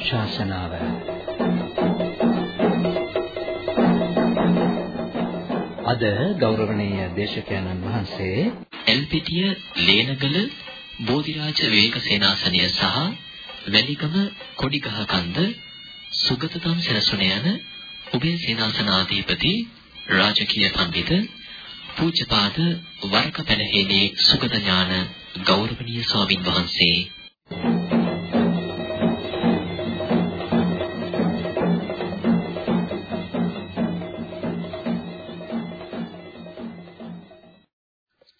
ධර්මානුශාසනාව අද ගෞරවනීය දේශකයන්න් වහන්සේ එල්පිටිය ලේනගල බෝධිරාජ වේක සේනාසනය සහ වැලිගම කොඩිගහ කන්ද සුගතතම් සරසුන යන උභය සේනාසනාධිපති රාජකීය පඬිත පූජ්‍යපාද වරක පැලහේනේ සුගත ඥාන ගෞරවනීය ස්වාමින් වහන්සේ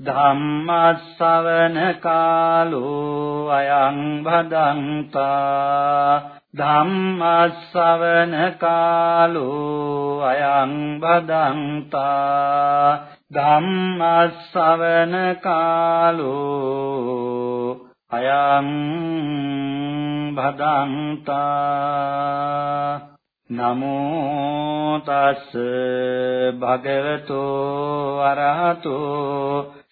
ධම්මස්සවන කාලෝ අයං භදන්තා ධම්මස්සවන කාලෝ අයං භදන්තා ධම්මස්සවන කාලෝ අයං භදන්තා නමෝ තස් භගවතෝ අරහතෝ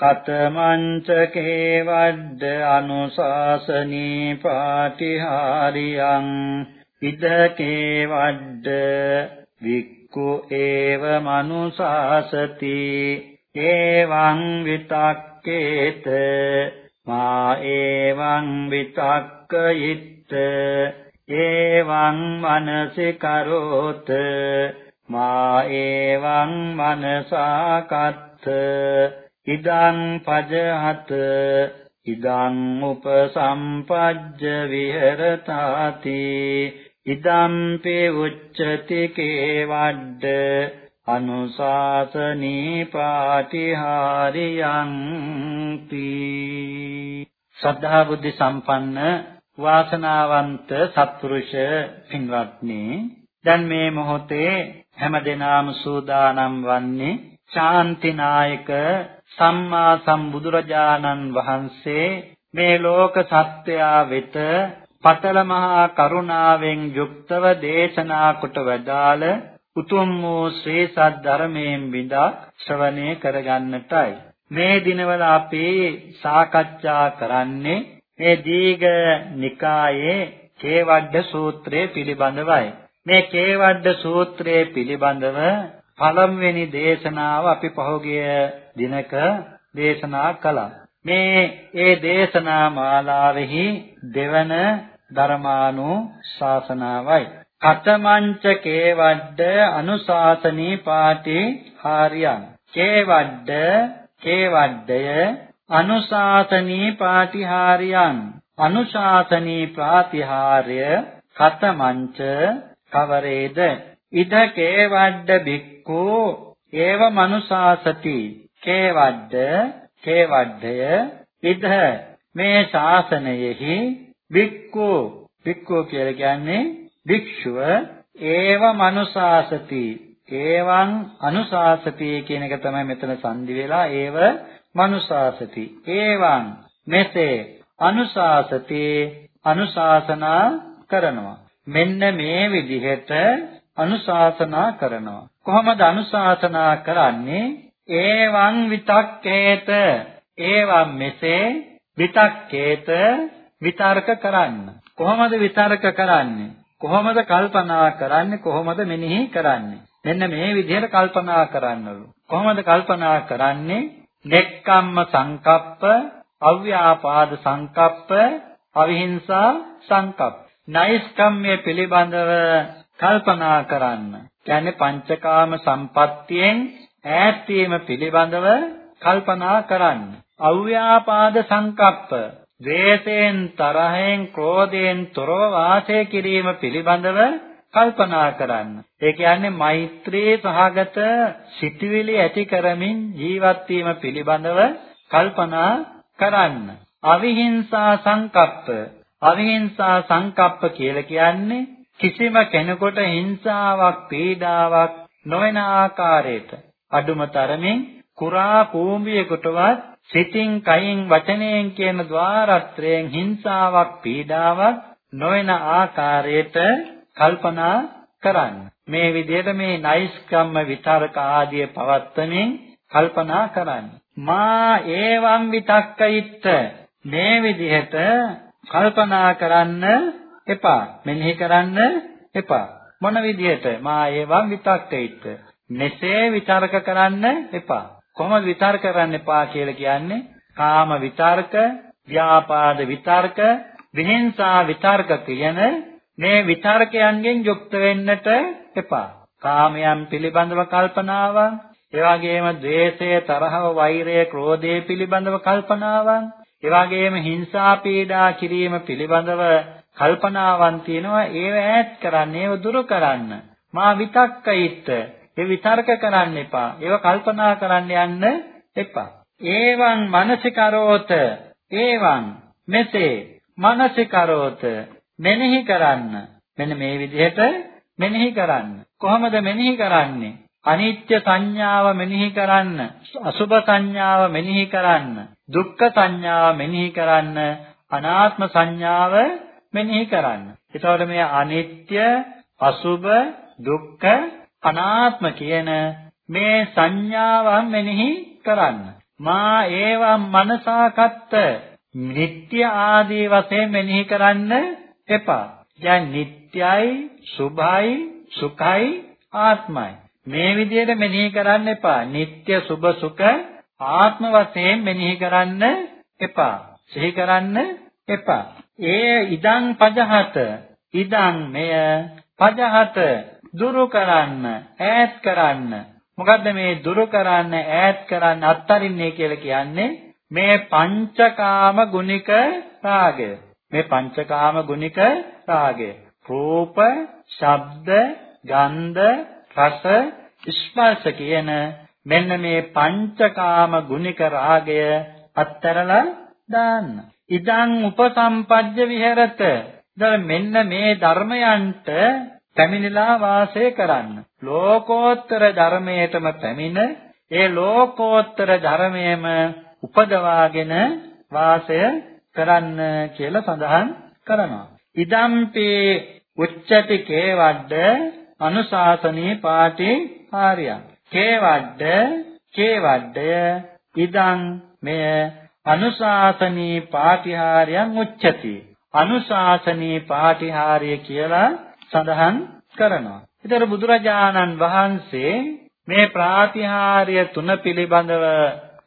කතමංච කේවද්ද අනුශාසනී පාටිහාරියං ඉද කේවද්ද වික්ඛු ඒව මනුසාසති ඒවං විතක්කේත මා ඒවං විතක්කයිත් ඒවං මනසිකරෝත මා ඒවං මනසාකත්ත ඉදං පජහත ඉදං උපසම්පජ්ජ විහෙරතාති ඉදම්පි උච්චති කේවඩ්ඩ අනුශාසනී පාටිහාරියං තී සද්ධා බුද්ධ සම්පන්න වාසනාවන්ත සත්පුරුෂ පින්වත්නි දැන් මේ මොහොතේ හැමදෙනාම සූදානම් වන්නේ ශාන්තිනායක සම්මා සම්බුදුරජාණන් වහන්සේ මේ ලෝක සත්වයා වෙත පතල මහා කරුණාවෙන් යුක්තව දේශනා කොට වදාළ උතුම් වූ ශ්‍රී සද්ධර්මයෙන් විඳා ශ්‍රවණය කරගන්නටයි. මේ දිනවල අපි සාකච්ඡා කරන්නේ මේ දීඝ නිකායේ කේවඩ සූත්‍රය පිළිබඳවයි. මේ කේවඩ සූත්‍රය පිළිබඳව පළමුවෙනි දේශනාව අපි පහුගිය දිනක දේශනා කළා. මේ ඒ දේශනා මාලාවෙහි දෙවන ධර්මානු ශාසනාවයි. කතමංච කේවඩ්ඩ අනුශාසනී පාටි හාරියං. කේවඩ්ඩ කේවඩ්ඩය අනුශාසනී පාටිහාරියං අනුශාසනී ප්‍රාතිහාර්ය කතමංච කවරේද ඉද කේවඩ්ඩ බික්ඛු ඒව මනුසාසති. කේවඩ්ඩ කේවඩ්ඩය ඉද මේ ශාසනයෙහි බික්ඛු බික්ඛු කියලා කියන්නේ භික්ෂුව. ඒව මනුසාසති. ඒවං අනුශාසති කියන එක තමයි මෙතන සංදි වෙලා ඒව මනුසාසති. ඒවං මෙසේ අනුශාසති අනුශාසනා කරනවා. මෙන්න මේ විදිහට අනුශාසනා කරනවා. කොහොමද අනුශාසනා කරන්නේ? ඒවං විතක්කේත ඒවං මෙසේ විතක්කේත විතර්ක කරන්න. කොහොමද විතර්ක කරන්නේ? කොහොමද කල්පනා කරන්නේ? කොහොමද මෙනෙහි කරන්නේ? මෙන්න මේ විදිහට කල්පනා කරන්නලු. කොහොමද කල්පනා කරන්නේ? නෙක්කම්ම සංකප්ප, අව්‍යාපාද සංකප්ප, අවිහිංසා සංකප්ප. නෛෂ්කම්ම්‍ය පිළිබඳව කල්පනා කරන්න. කියන්නේ පංචකාම සම්පත්තියෙන් ඈත් වීම පිළිබඳව කල්පනා කරන්න. අව්‍යාපාද සංකප්ප ද්වේෂයෙන් තරහෙන් ක්‍රෝධයෙන් තොරව වාසය කිරීම පිළිබඳව කල්පනා කරන්න. ඒ කියන්නේ මෛත්‍රී සහගත සිටිවිලි ඇති කරමින් ජීවත් වීම පිළිබඳව කල්පනා කරන්න. අවිහිංසා සංකප්ප අවිහිංසා සංකප්ප කියලා කියන්නේ කිසිම කෙනෙකුට හිංසාවක් පීඩාවක් නොවන ආකාරයට අඩුම තරමින් කුරා කූඹියෙකුටවත් සිතින් කයින් වචනයෙන් කියන ద్వාරත්‍රයෙන් හිංසාවක් පීඩාවක් නොවන ආකාරයට කල්පනා කරන්න. මේ විදිහට මේ නයිස්කම්ම විතරක ආදී පවත්තමින් කල්පනා කරන්න. මා ඒවම් විතක්කයිත්ත මේ විදිහට කල්පනා කරන්න එපා. මෙනෙහි කරන්න එපා. මොන විදිහට මා ඒවම් විතක්කයිත්ත මෙසේ විතර්ක කරන්න එපා. කොහොමද විතර්ක කරන්න එපා කියලා කියන්නේ? කාම විතර්ක, ව්‍යාපාද විතර්ක, විහිංසා විතර්ක කියන මේ විතර්කයන්ගෙන් යුක්ත වෙන්නට එපා. කාමයන් පිළිබඳව කල්පනාවන්, ඒ වගේම ද්වේෂය, තරහව, වෛරය, ක්‍රෝධය පිළිබඳව කල්පනාවන්, ඒ වගේම හිංසා පීඩා කිරීම පිළිබඳව කල්පනාවන් තියෙනවා ඒව ඈත් කරන්න, ඒව දුරු කරන්න. මා විතක්කයිත් ඒ විතර්ක කරන්න එපා. ඒව කල්පනා කරන්න යන්න එපා. ඒවං මනසිකරෝත ඒවං මෙසේ මනසිකරෝත මෙනෙහි කරන්න. මෙන්න මේ විදිහට මෙනෙහි කරන්න. කොහොමද මෙනෙහි කරන්නේ? අනිත්‍ය සංඥාව මෙනෙහි කරන්න. අසුභ සංඥාව මෙනෙහි කරන්න. දුක්ඛ සංඥාව මෙනෙහි කරන්න. අනාත්ම සංඥාව මෙනෙහි කරන්න. එතකොට මේ අනිත්‍ය, අසුබ, දුක්ඛ, අනාත්ම කියන මේ සංඥාවන් මෙනෙහි කරන්න. මා ඒවම් මනසාකත්ත නিত্য ආදී වශයෙන් මෙනෙහි කරන්න එපා. දැන් නিত্যයි, සුභයි, සුඛයි, ආත්මයි. මේ විදිහට මෙනෙහි කරන්න එපා. නিত্য සුභ සුඛ ආත්ම වශයෙන් මෙනෙහි කරන්න එපා. සිහි කරන්න එපා. ඒ ඉදං පජහත ඉදං මෙය පජහත දුරු කරන්න ඈත් කරන්න මොකද්ද මේ දුරු කරන්න ඈත් කරන්න අත්තරින්නේ කියලා කියන්නේ මේ පංචකාම ගුණික රාගය මේ පංචකාම ගුණික රාගය. රූප, ශබ්ද, ගන්ධ, රස, ස්පර්ශ කියන මෙන්න මේ පංචකාම ගුණික රාගය අත්තරලා දාන්න. ඉදං උපසම්පජ්ජ විහෙරත. දැන් මෙන්න මේ ධර්මයන්ට පැමිණලා වාසය කරන්න. ලෝකෝත්තර ධර්මයටම පැමිණ ඒ ලෝකෝත්තර ධර්මයේම උපදවාගෙන වාසය කරන්න කියලා සඳහන් කරනවා. ඉදම්පේ උච්චති කේවඩ අනුශාසනී පාටි ආර්යං. කේවඩ කේවඩය ඉදං මෙය අනුශාසනී පාටිහාරයන් උච්චති. අනුශාසනී පාටිහාරය කියලා සඳහන් කරනවා. ඒතර බුදුරජාණන් වහන්සේ මේ ප්‍රාතිහාර්ය තුන පිළිබඳව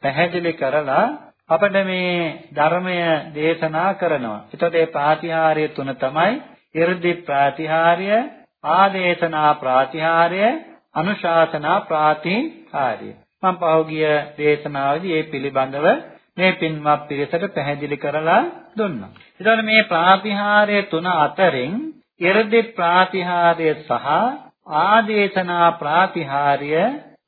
පැහැදිලි කරලා අපිට මේ ධර්මය දේශනා කරනවා. එතකොට මේ ප්‍රාතිහාර්ය තුන තමයි 이르දි ප්‍රාතිහාර්ය, ආදේශනා ප්‍රාතිහාර්ය, අනුශාසනා ප්‍රාතිහාර්ය. මම පහුගිය දේශනාවේදී මේ පිළිබඳව මේ පින්වත් පිරිසට පැහැදිලි කරලා දුන්නා. එතකොට මේ ප්‍රාතිහාර්ය තුන අතරින් 이르දි ප්‍රාතිහාර්ය සහ ආදේශනා ප්‍රාතිහාර්ය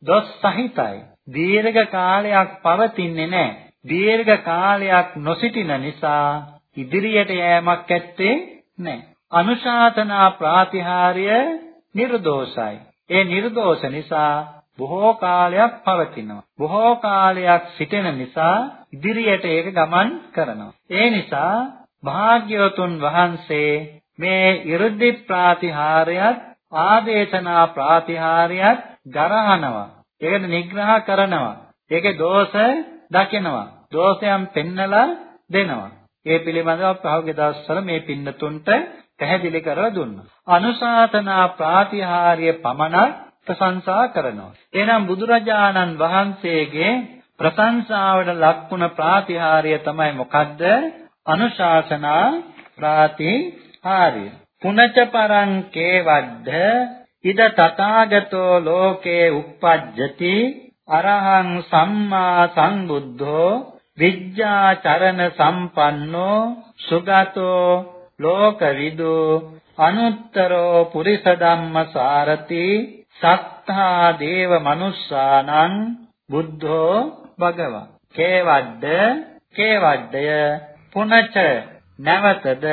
දොස් සහිතයි. දීර්ඝ කාලයක් පවතින්නේ නැහැ. දීර්ඝ කාලයක් නොසිටින නිසා ඉදිරියට යෑමක් ඇත්තේ නැහැ. අනුශාසනා ප්‍රාතිහාර්ය නිර්දෝෂයි. ඒ නිර්දෝෂ නිසා බොහෝ කාලයක් පවතිනවා. බොහෝ කාලයක් සිටින නිසා ඉදිරියට ඒක ගමන් කරනවා. ඒ නිසා භාග්‍යවතුන් වහන්සේ මේ 이르දි ප්‍රාතිහාර්යයත් ආදේශනා ප්‍රාතිහාර්යයත් ගරහනවා. ඒකට නිග්‍රහ කරනවා. ඒකේ දෝෂ දකිනවා. දෝෂයන් පෙන්නලා දෙනවා. ඒ පිළිබඳව පහුගිය දවස්වල මේ පින්නතුන්ට පැහැදිලි කරලා දුන්නා. අනුශාසනා ප්‍රාතිහාර්ය පමණක් ප්‍රශංසා කරනවා. එහෙනම් බුදුරජාණන් වහන්සේගේ ප්‍රශංසාවට ලක්ුණ ප්‍රාතිහාර්ය තමයි මොකද්ද? අනුශාසනා ප්‍රාතිහාර්ය. පුනච පරං කේවද්ද ඉද තථාගතෝ ලෝකේ uppajjati අරහං සම්මා සම්බුද්ධෝ විද්‍යාචරණ සම්පන්නෝ සුගතෝ ලෝකවිදු අනුත්තරෝ පුරිස ධම්මසාරති සත්තා දේව මනුස්සානං බුද්ධෝ භගවා. කේවද්ද? කේවද්දය. පුනච නැවතද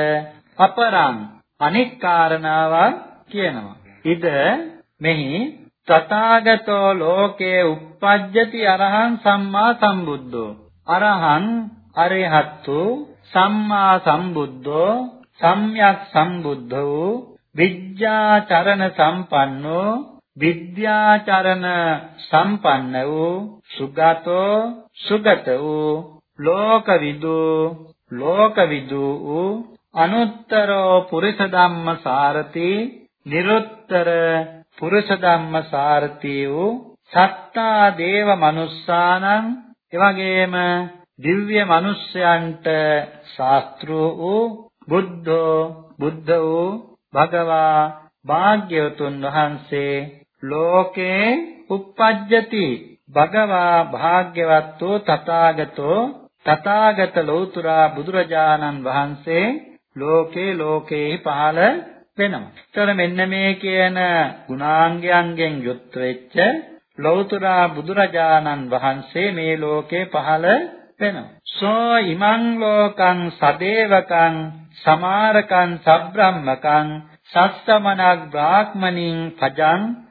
අපරං අනික් කාරණාවක් කියනවා. ඉද මෙහි තථාගතෝ ලෝකේ uppajjati අරහං සම්මා සම්බුද්ධෝ අරහං අරහත්තු සම්මා සම්බුද්ධෝ සම්්‍යක් සම්බුද්ධ වූ විද්‍යාචරණ සම්පන්නෝ විද්‍යාචරණ සම්පන්න වූ සුගතෝ සුගත වූ ලෝකවිදු ලෝකවිදු වූ අනුත්තරෝ පුරිස ධම්ම සාරති නිරුත්තර පුරුෂ ධම්ම සාරති වූ සත්තා දේව මනුස්සානං එවැගේම දිව්‍ය මනුෂ්‍යයන්ට ශාස්ත්‍ර වූ බුද්ධෝ බුද්ධ වූ භගවා භාග්‍යවතුන් වහන්සේ ලෝකේ uppajjati භගවා භාග්‍යවත් වූ තථාගතෝ තථාගත ලෞතුරා බුදුරජාණන් වහන්සේ ලෝකේ ලෝකේ පහළ වෙනවා. ඒතර මෙන්න මේ කියන ගුණාංගයන්ගෙන් යුත් වෙච්ච ලෞතුරා බුදුරජාණන් වහන්සේ මේ ලෝකේ පහළ වෙනවා. සෝ ඉමං ලෝකං සදේවකං සමාරකං සබ්‍රාහ්මකං සස්සමනක් බ්‍රාහ්මණින් පජං සවේ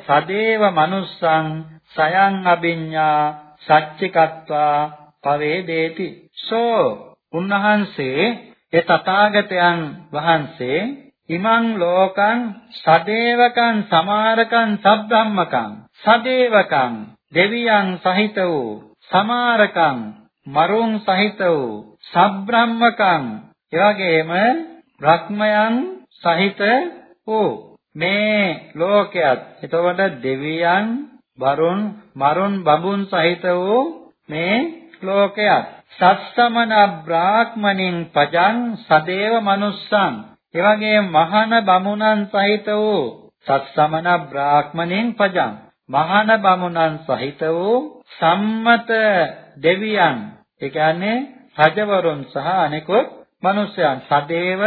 සදේව මනුස්සං සයං අභිඤ්ඤා සච්චිකත්වා පවේදේති. සෝ උන්වහන්සේ ඒ තථාගතයන් වහන්සේ ඉමං ලෝකං සදේවකං සමාරකං සබ්‍රාහ්මකං සදේවකං දෙවියන් සහිත වූ සමාරකං මරුන් සහිත වූ සබ්‍රාහ්මකං. එවැගේම බ්‍රහ්මයන් සහිත වූ මේ ලෝකයක් එතකොට දෙවියන් වරුන් මරුන් බඹුන් සහිත වූ මේ ලෝකයක් සත්සමන බ්‍රාහ්මණින් පජං සදේව මනුස්සං එවැගේ මහාන බමුණන් සහිත වූ සත්සමන බ්‍රාහ්මණෙන් පජං මහාන බමුණන් සහිත වූ සම්මත දෙවියන්. ඒ කියන්නේ රජවරුන් සහ අනෙකුත් මිනිසයන් සදේව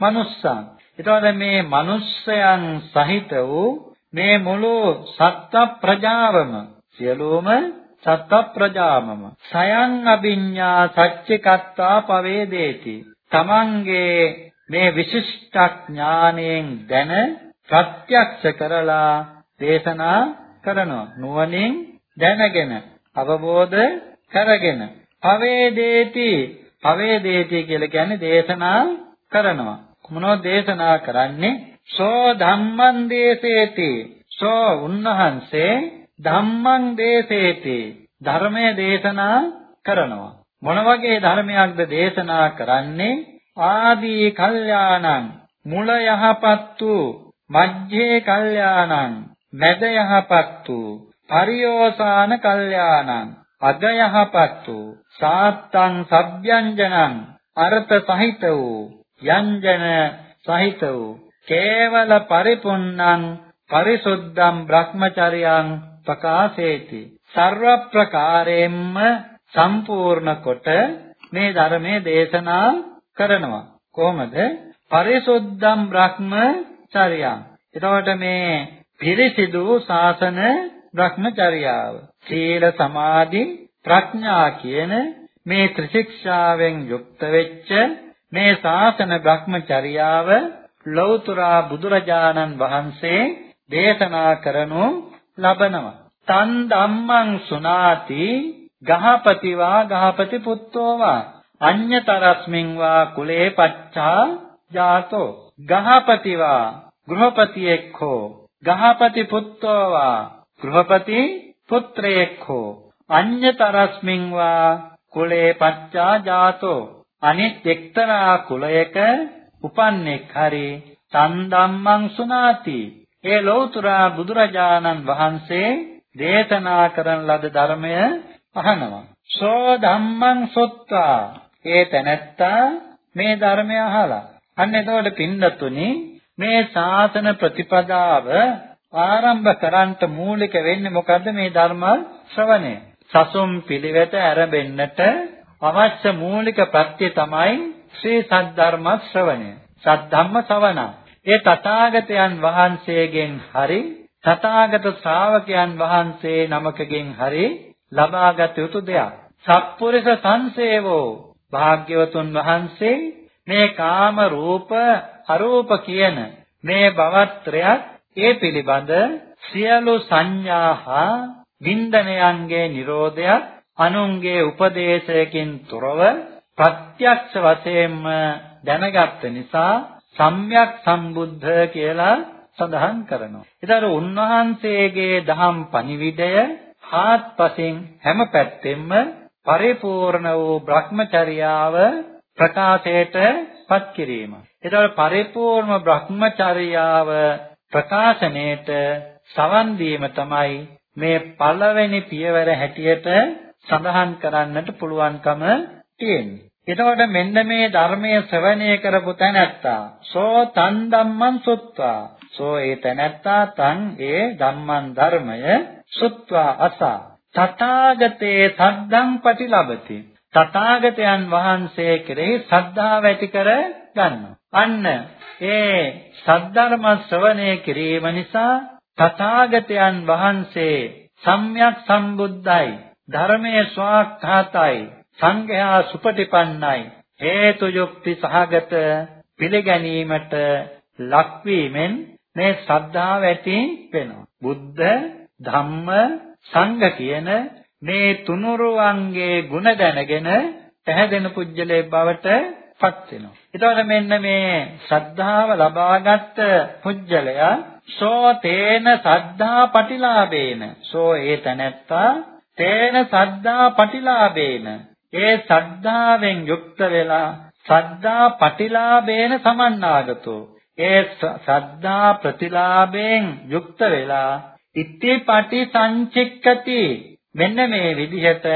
මනුස්සන්. එතකොට මේ මිනිසයන් සහිත වූ මේ මුළු සත්ත්ව ප්‍රජාවම සියලුම සත්ත්ව ප්‍රජාමම සයන් අභිඤ්ඤා සච්චිකත්තා පවේදේති. තමන්ගේ මේ විශිෂ්ට ඥාණයෙන් දැන ප්‍රත්‍යක්ෂ කරලා දේශනා කරනවා. නුවණින් දැනගෙන අවබෝධ කරගෙන පවේදේති. පවේදේති කියලා කියන්නේ දේශනා කරනවා. මොනවද දේශනා කරන්නේ? සෝ ධම්මං දේසේති. සෝ උන්වහන්සේ ධම්මං දේසේති. ධර්මයේ දේශනා කරනවා. මොන වගේ ධර්මයක්ද දේශනා කරන්නේ? ආදී කල්යාණං මුල යහපත් වූ මජ්ජේ කල්යාණං මැද යහපත් වූ පරියෝසాన කල්යාණං අග යහපත් වූ සාත්තං සබ්යංජනං අර්ථ සහිත වූ යංජන සහිත වූ කේවල පරිපුන්නං පරිසුද්ධම් බ්‍රහ්මචර්යං ප්‍රකාශේති. සර්ව ප්‍රකාරයෙන්ම සම්පූර්ණ කොට මේ ධර්මයේ දේශනා කරනවා. කොහොමද? පරිසුද්ධම් බ්‍රහ්මචර්යං. එතකොට මේ පිරිසිදු ශාසන බ්‍රහ්මචර්යාව සීල සමාධි ප්‍රඥා කියන මේ ත්‍රිශික්ෂාවෙන් යුක්ත වෙච්ච මේ ශාසන බ්‍රහ්මචර්යාව ලෞතර බුදුරජාණන් වහන්සේ දේශනා කරනු ලබනවා. තන් ධම්මං සුනාති ගහපතිවා ගහපති පුත්තෝවා අඤ්‍යතරස්මින් වා කුලේ පච්චා ජාතෝ ගහපතිවා ගෘහපතියෙක් හෝ ගහපති පුත්තෝ වා ගෘහපති පුත්‍රයෙක් හෝ අඤ්‍යතරස්මින් වා කුලේ පච්චා ජාතෝ අනිත් එක්තරා කුලයක උපන්නෙක් හරි තන් ධම්මං සුනාති. ඒ ලෞතුරා බුදුරජාණන් වහන්සේ දේශනා කරන ලද ධර්මය අහනවා. සෝ ධම්මං සොත්තා ඒ තැනැත්තා මේ ධර්මය අහලා. අන්න එතකොට පින්දතුනි මේ ශාසන ප්‍රතිපදාව ආරම්භ කරන්ට මූලික වෙන්නේ මොකද්ද මේ ධර්ම ශ්‍රවණය. සසුම් පිළිවෙත ආරඹෙන්නට අවශ්‍ය මූලික ප්‍රත්‍ය තමයි ශ්‍රී සද්ධර්ම ශ්‍රවණය. සද්ධම්ම ශ්‍රවණ. ඒ තථාගතයන් වහන්සේගෙන් හරි තථාගත ශ්‍රාවකයන් වහන්සේ නමකගෙන් හරි ලබාගත යුතු දෙයක්. සත්පුරුෂ සංසේවෝ භාග්‍යවතුන් වහන්සේ මේ කාම රූප අරූප කියන මේ භවත්‍රයත් ඒ පිළිබඳ සියලු සංඥා හා වින්දනයන්ගේ Nirodhayak අනුන්ගේ උපදේශයකින් තොරව ප්‍රත්‍යක්ෂ වශයෙන්ම දැනගත් නිසා සම්්‍යක් සම්බුද්ධ කියලා සඳහන් කරනවා. ඒතර උන්වහන්සේගේ දහම් පණිවිඩය හාත්පසින් හැම පැත්තෙම පරිපූර්ණ වූ Brahmacharyaව ප්‍රකාශයට පත් කිරීම. ඒතකොට පරිපූර්ණ Brahmacharyaව ප්‍රකාශනයේට සවන් දීම තමයි මේ පළවෙනි පියවර හැටියට සඳහන් කරන්නට පුළුවන්කම තියෙන්නේ. එතකොට මෙන්න මේ ධර්මයේ ශ්‍රවණය කරපු තැනැත්තා සෝ තන් ධම්මං සුත්වා. සෝ ඒ තැනැත්තා තන් ඒ ධම්මං ධර්මය සුත්වා අසා. තථාගතේ සද්ධං පටිලබති තථාගතයන් වහන්සේ කෙරෙහි ශ්‍රද්ධාව ඇති කර ගන්නවා. අන්න ඒ සද්ධර්ම ශ්‍රවණය කිරීම නිසා තථාගතයන් වහන්සේ සම්්‍යක් සම්බුද්ධයි ධර්මයේ ස්වාක්ඛාතයි සංඝයා සුපටිපන්නයි හේතු යුක්ති සහගත පිළිගැනීමට ලක්වීමෙන් මේ ශ්‍රද්ධාව ඇති වෙනවා බුද්ධ ධම්ම සංඝ කියන මේ තුනුරුවන්ගේ ගුණ දැනගෙන පැහැදෙන පුජ්‍යලේ බවට පත් වෙනවා. ඒතකොට මෙන්න මේ ශ්‍රද්ධාව ලබාගත් පුජ්‍යලයා සෝ තේන සද්ධා පටිලාභේන සෝ ඒ තැනැත්තා තේන සද්ධා පටිලාභේන. ඒ සද්ධාවෙන් යුක්ත වෙලා සද්ධා පටිලාභේන සමන්නාගතෝ. ඒ සද්ධා ප්‍රතිලාභයෙන් යුක්ත වෙලා ඉත්‍තිපටි සංචික්කති. මෙන්න මේ විදිහට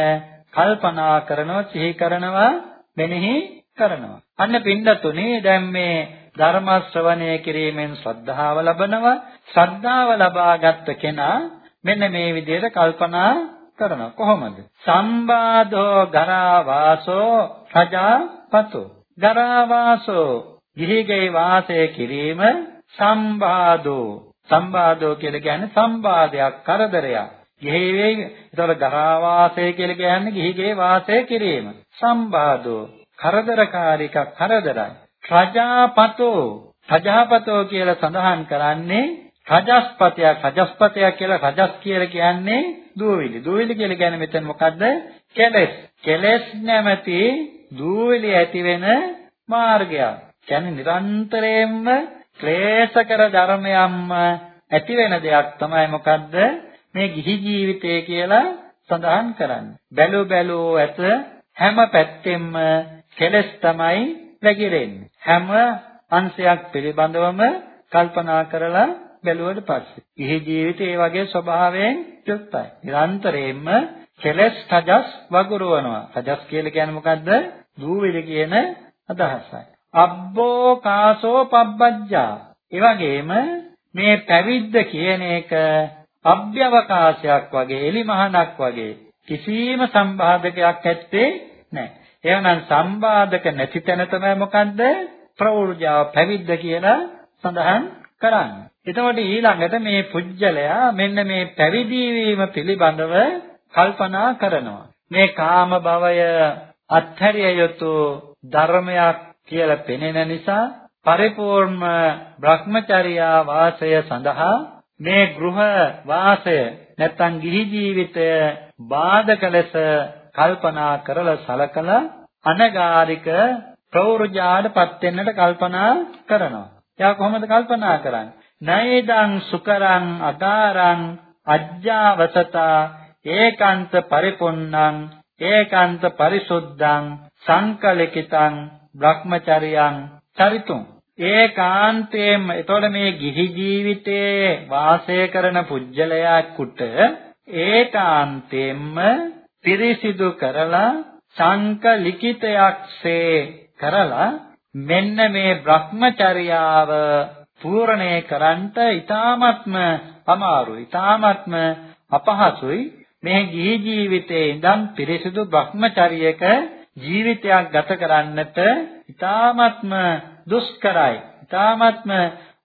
කල්පනා කරනවා සිහි කරනවා මෙනෙහි කරනවා. අන්න පින්දතුනේ දැන් මේ ධර්ම ශ්‍රවණය කිරීමෙන් ශ්‍රද්ධාව ලබනවා. ශ්‍රද්ධාව ලබාගත් කෙනා මෙන්න මේ විදිහට කල්පනා කරනවා. කොහොමද? සම්බාධෝ ගරා වාසෝ රජාපතෝ. ගරා වාසෝ ගිහිගේ වාසය කිරීම සම්බාධෝ. සම්බාධෝ කියලා කියන්නේ සම්බාධයක් කරදරයක්. ගෙහි වේ ඒතකොට ගරා වාසය කියලා කියන්නේ ගිහිගේ වාසය කිරීම. සම්බාධෝ කරදරකාරීක කරදරයි. රජාපතෝ. රජාපතෝ කියලා සඳහන් කරන්නේ රජස්පතයක් රජස්පතයක් කියලා රජස් කියලා කියන්නේ දූවිලි. දූවිලි කියලා කියන්නේ මෙතන මොකද්ද? කෙලෙස්. කෙලෙස් නැමැති දූවිලි ඇති වෙන මාර්ගයක්. කියන්නේ නිරන්තරයෙන්ම ක්ලේශකර ධර්මයන්ම ඇති වෙන දෙයක් තමයි මොකද්ද? මේ ගිහි ජීවිතය කියලා සඳහන් කරන්නේ. බැලු බැලෝ ඇත හැම පැත්තෙම කෙලස් තමයි වැగిරෙන්නේ. හැම අංශයක් පිළිබඳවම කල්පනා කරලා බැලුවට පස්සේ. ඉහි ජීවිතේ ඒ වගේ ස්වභාවයෙන් යුක්තයි. නිරන්තරයෙන්ම කෙලස් රජස් වගුරුවනවා. රජස් කියලා කියන්නේ මොකද්ද? දූවිලි කියන අදහසයි. අබ්බෝ කාසෝ පබ්බජ්ජා. ඒ වගේම මේ පැවිද්ද කියන එක අභ්‍යවකාශයක් වගේ එලිමහනක් වගේ කිසිම සම්බාධකයක් ඇත්තේ නැහැ. එහෙනම් සම්බාධක නැති තැන තමයි මොකද්ද? ප්‍රවෘජාව පැවිද්ද කියලා සඳහන් කරන්නේ. එතකොට ඊළඟට මේ පුජ්‍යලයා මෙන්න මේ පැවිදි වීම පිළිබඳව කල්පනා කරනවා. මේ කාම භවය අත්හැරිය යුතු ධර්මයක් කියලා පෙනෙන නිසා පරිපූර්ණ Brahmacharya වාසය සඳහා මේ ගෘහ වාසය නැත්තම් ගිහි ජීවිතය බාධක ලෙස කල්පනා කරලා සලකලා අනගාരിക ප්‍රෞර්ජාටපත් වෙන්නට කල්පනා කරනවා. එයා කොහොමද කල්පනා කරන්නේ? නයිදං සුකරං අදාරං අජ්ජාවසතා ඒකාන්ත පරිපොන්නං ඒකාන්ත පරිසුද්ධං සංකලකිතං බ්‍රහ්මචරියං චරිතුං ඒකාන්තයෙන්ම එතකොට මේ ගිහි ජීවිතයේ වාසය කරන පුජ්‍යලයාට ඒකාන්තයෙන්ම පිරිසිදු කරලා සංකලිකිතයක්සේ කරලා මෙන්න මේ Brahmacharyaව පූර්ණේ කරන්ට ඊ타මත්ම අමාරුයි. ඊ타මත්ම අපහසුයි. මේ ගිහි ජීවිතයේ ඉඳන් පිරිසුදු Brahmacharyක ජීවිතයක් ගත කරන්නට ඊ타මත්ම දුෂ්කරයි. ඊ타මත්ම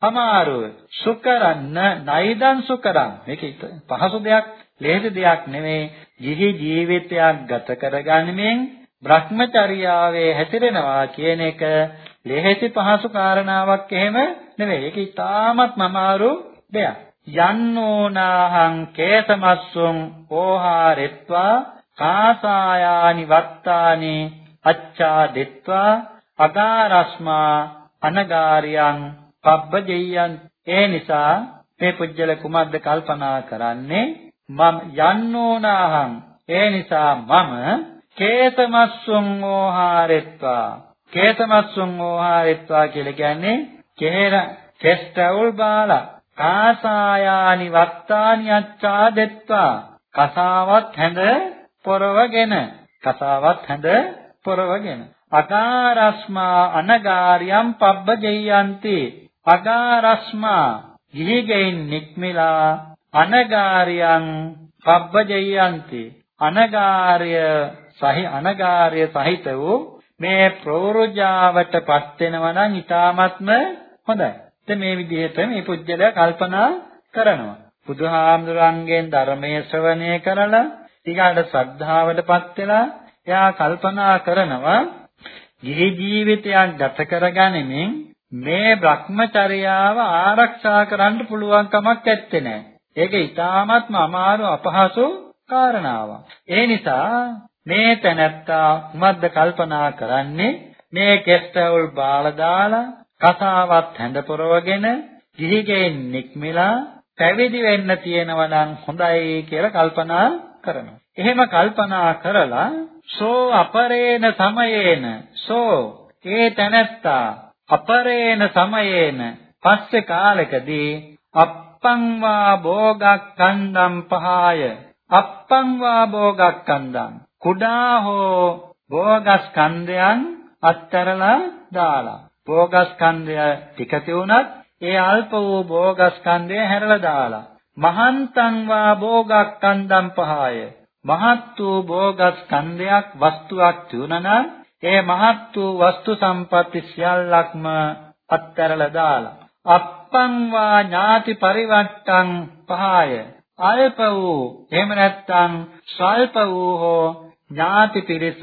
අමාරුයි. සුකරන්න නයිදන් සුකරම්. මේක පහසු දෙයක්, ලේසි දෙයක් නෙමෙයි. ගිහි ජීවිතයක් ගත කරගැනීමෙන් භ්‍රමචර්යාවේ හැතිරෙනවා කියන එක ලෙහෙසි පහසු කාරණාවක් එහෙම නෙවෙයි. ඒක ඉතාමත් අමාරු දෙයක්. යන්නෝනාහං කේතමස්සුං ඕහාරෙත්වා කාසායානි වත්තානි අච්ඡා දෙත්වා අගාරස්මා අනගාරියං පබ්බජෙය්‍යං ඒ නිසා මේ පුජ්‍යල කුමද්ද කල්පනා කරන්නේ මම යන්නෝනාහං ඒ නිසා මම කේතමස්සුං ඕහාරෙත්වා කේතමස්සුං ඕහාරෙත්වා කියලා කියන්නේ කෙහෙර කෙස්ටවුල් බාලා කාසායානි වත්තානි අච්ඡාදෙත්වා කසාවත් හැඳ පොරවගෙන කසාවත් හැඳ පොරවගෙන. අගාරස්මා අනගාරියම් පබ්බජෙයන්ති අගාරස්මා ගිහිගෙයින් නික්මිලා අනගාරියං පබ්බජෙයන්ති අනගාරය සහි අනගාරය සහිත වූ මේ ප්‍රෝරජාවටපත් වෙනවා නම් ඊ타ත්ම හොඳයි. ඉතින් මේ විදිහට මේ පුජ්‍යලයා කල්පනා කරනවා. බුදුහාමුදුරන්ගෙන් ධර්මයේ ශ්‍රවණය කරලා ඊගාට ශ්‍රද්ධාවටපත් වෙලා එයා කල්පනා කරනවා ගිහි ජීවිතයක් ගත කරගැනීමෙන් මේ භ්‍රමචර්යාව ආරක්ෂා කරන්න පුළුවන් කමක් නැත්තේ නෑ. ඒක ඊටාත්ම අමාරු අපහසු කාරණාවක්. ඒ නිසා මේ තැනැත්තා කුමද්ද කල්පනා කරන්නේ මේ කෙස්ටවුල් බාල දාලා කතාවත් හැඳ පොරවගෙන ගිහිගෙන් නික්මිලා පැවිදි වෙන්න තියෙනවා නම් හොඳයි කියලා කල්පනා කරනවා. එහෙම කල්පනා කරලා සෝ අපරේන සමයේන සෝ ඒ තැනැත්තා අපරේන සමයේන පස්සේ කාලෙකදී අප්පං වා භෝගක්ඛන්දම් පහය අප්පං වා භෝගක්ඛන්දම් කුඩා හෝ භෝගස්කන්ධයන් අත්තරලා දාලා. භෝගස්කන්ධය ටික තියුණත් ඒ අල්ප වූ භෝගස්කන්ධය හැරලා දාලා. මහන්තං වා භෝගක්ඛන්දම් පහය. මහත් වූ භෝගස්කන්ධයක් වස්තුවක් තියුණා ඒ මහත් වූ වස්තු සම්පatti සියල්ලක්ම අත්තරලා දාලා. අප්පං වා ඥාති පරිවට්ටං පහය. අල්ප වූ එහෙම නැත්නම් ස්වල්ප වූ හෝ ඥාති පිරිස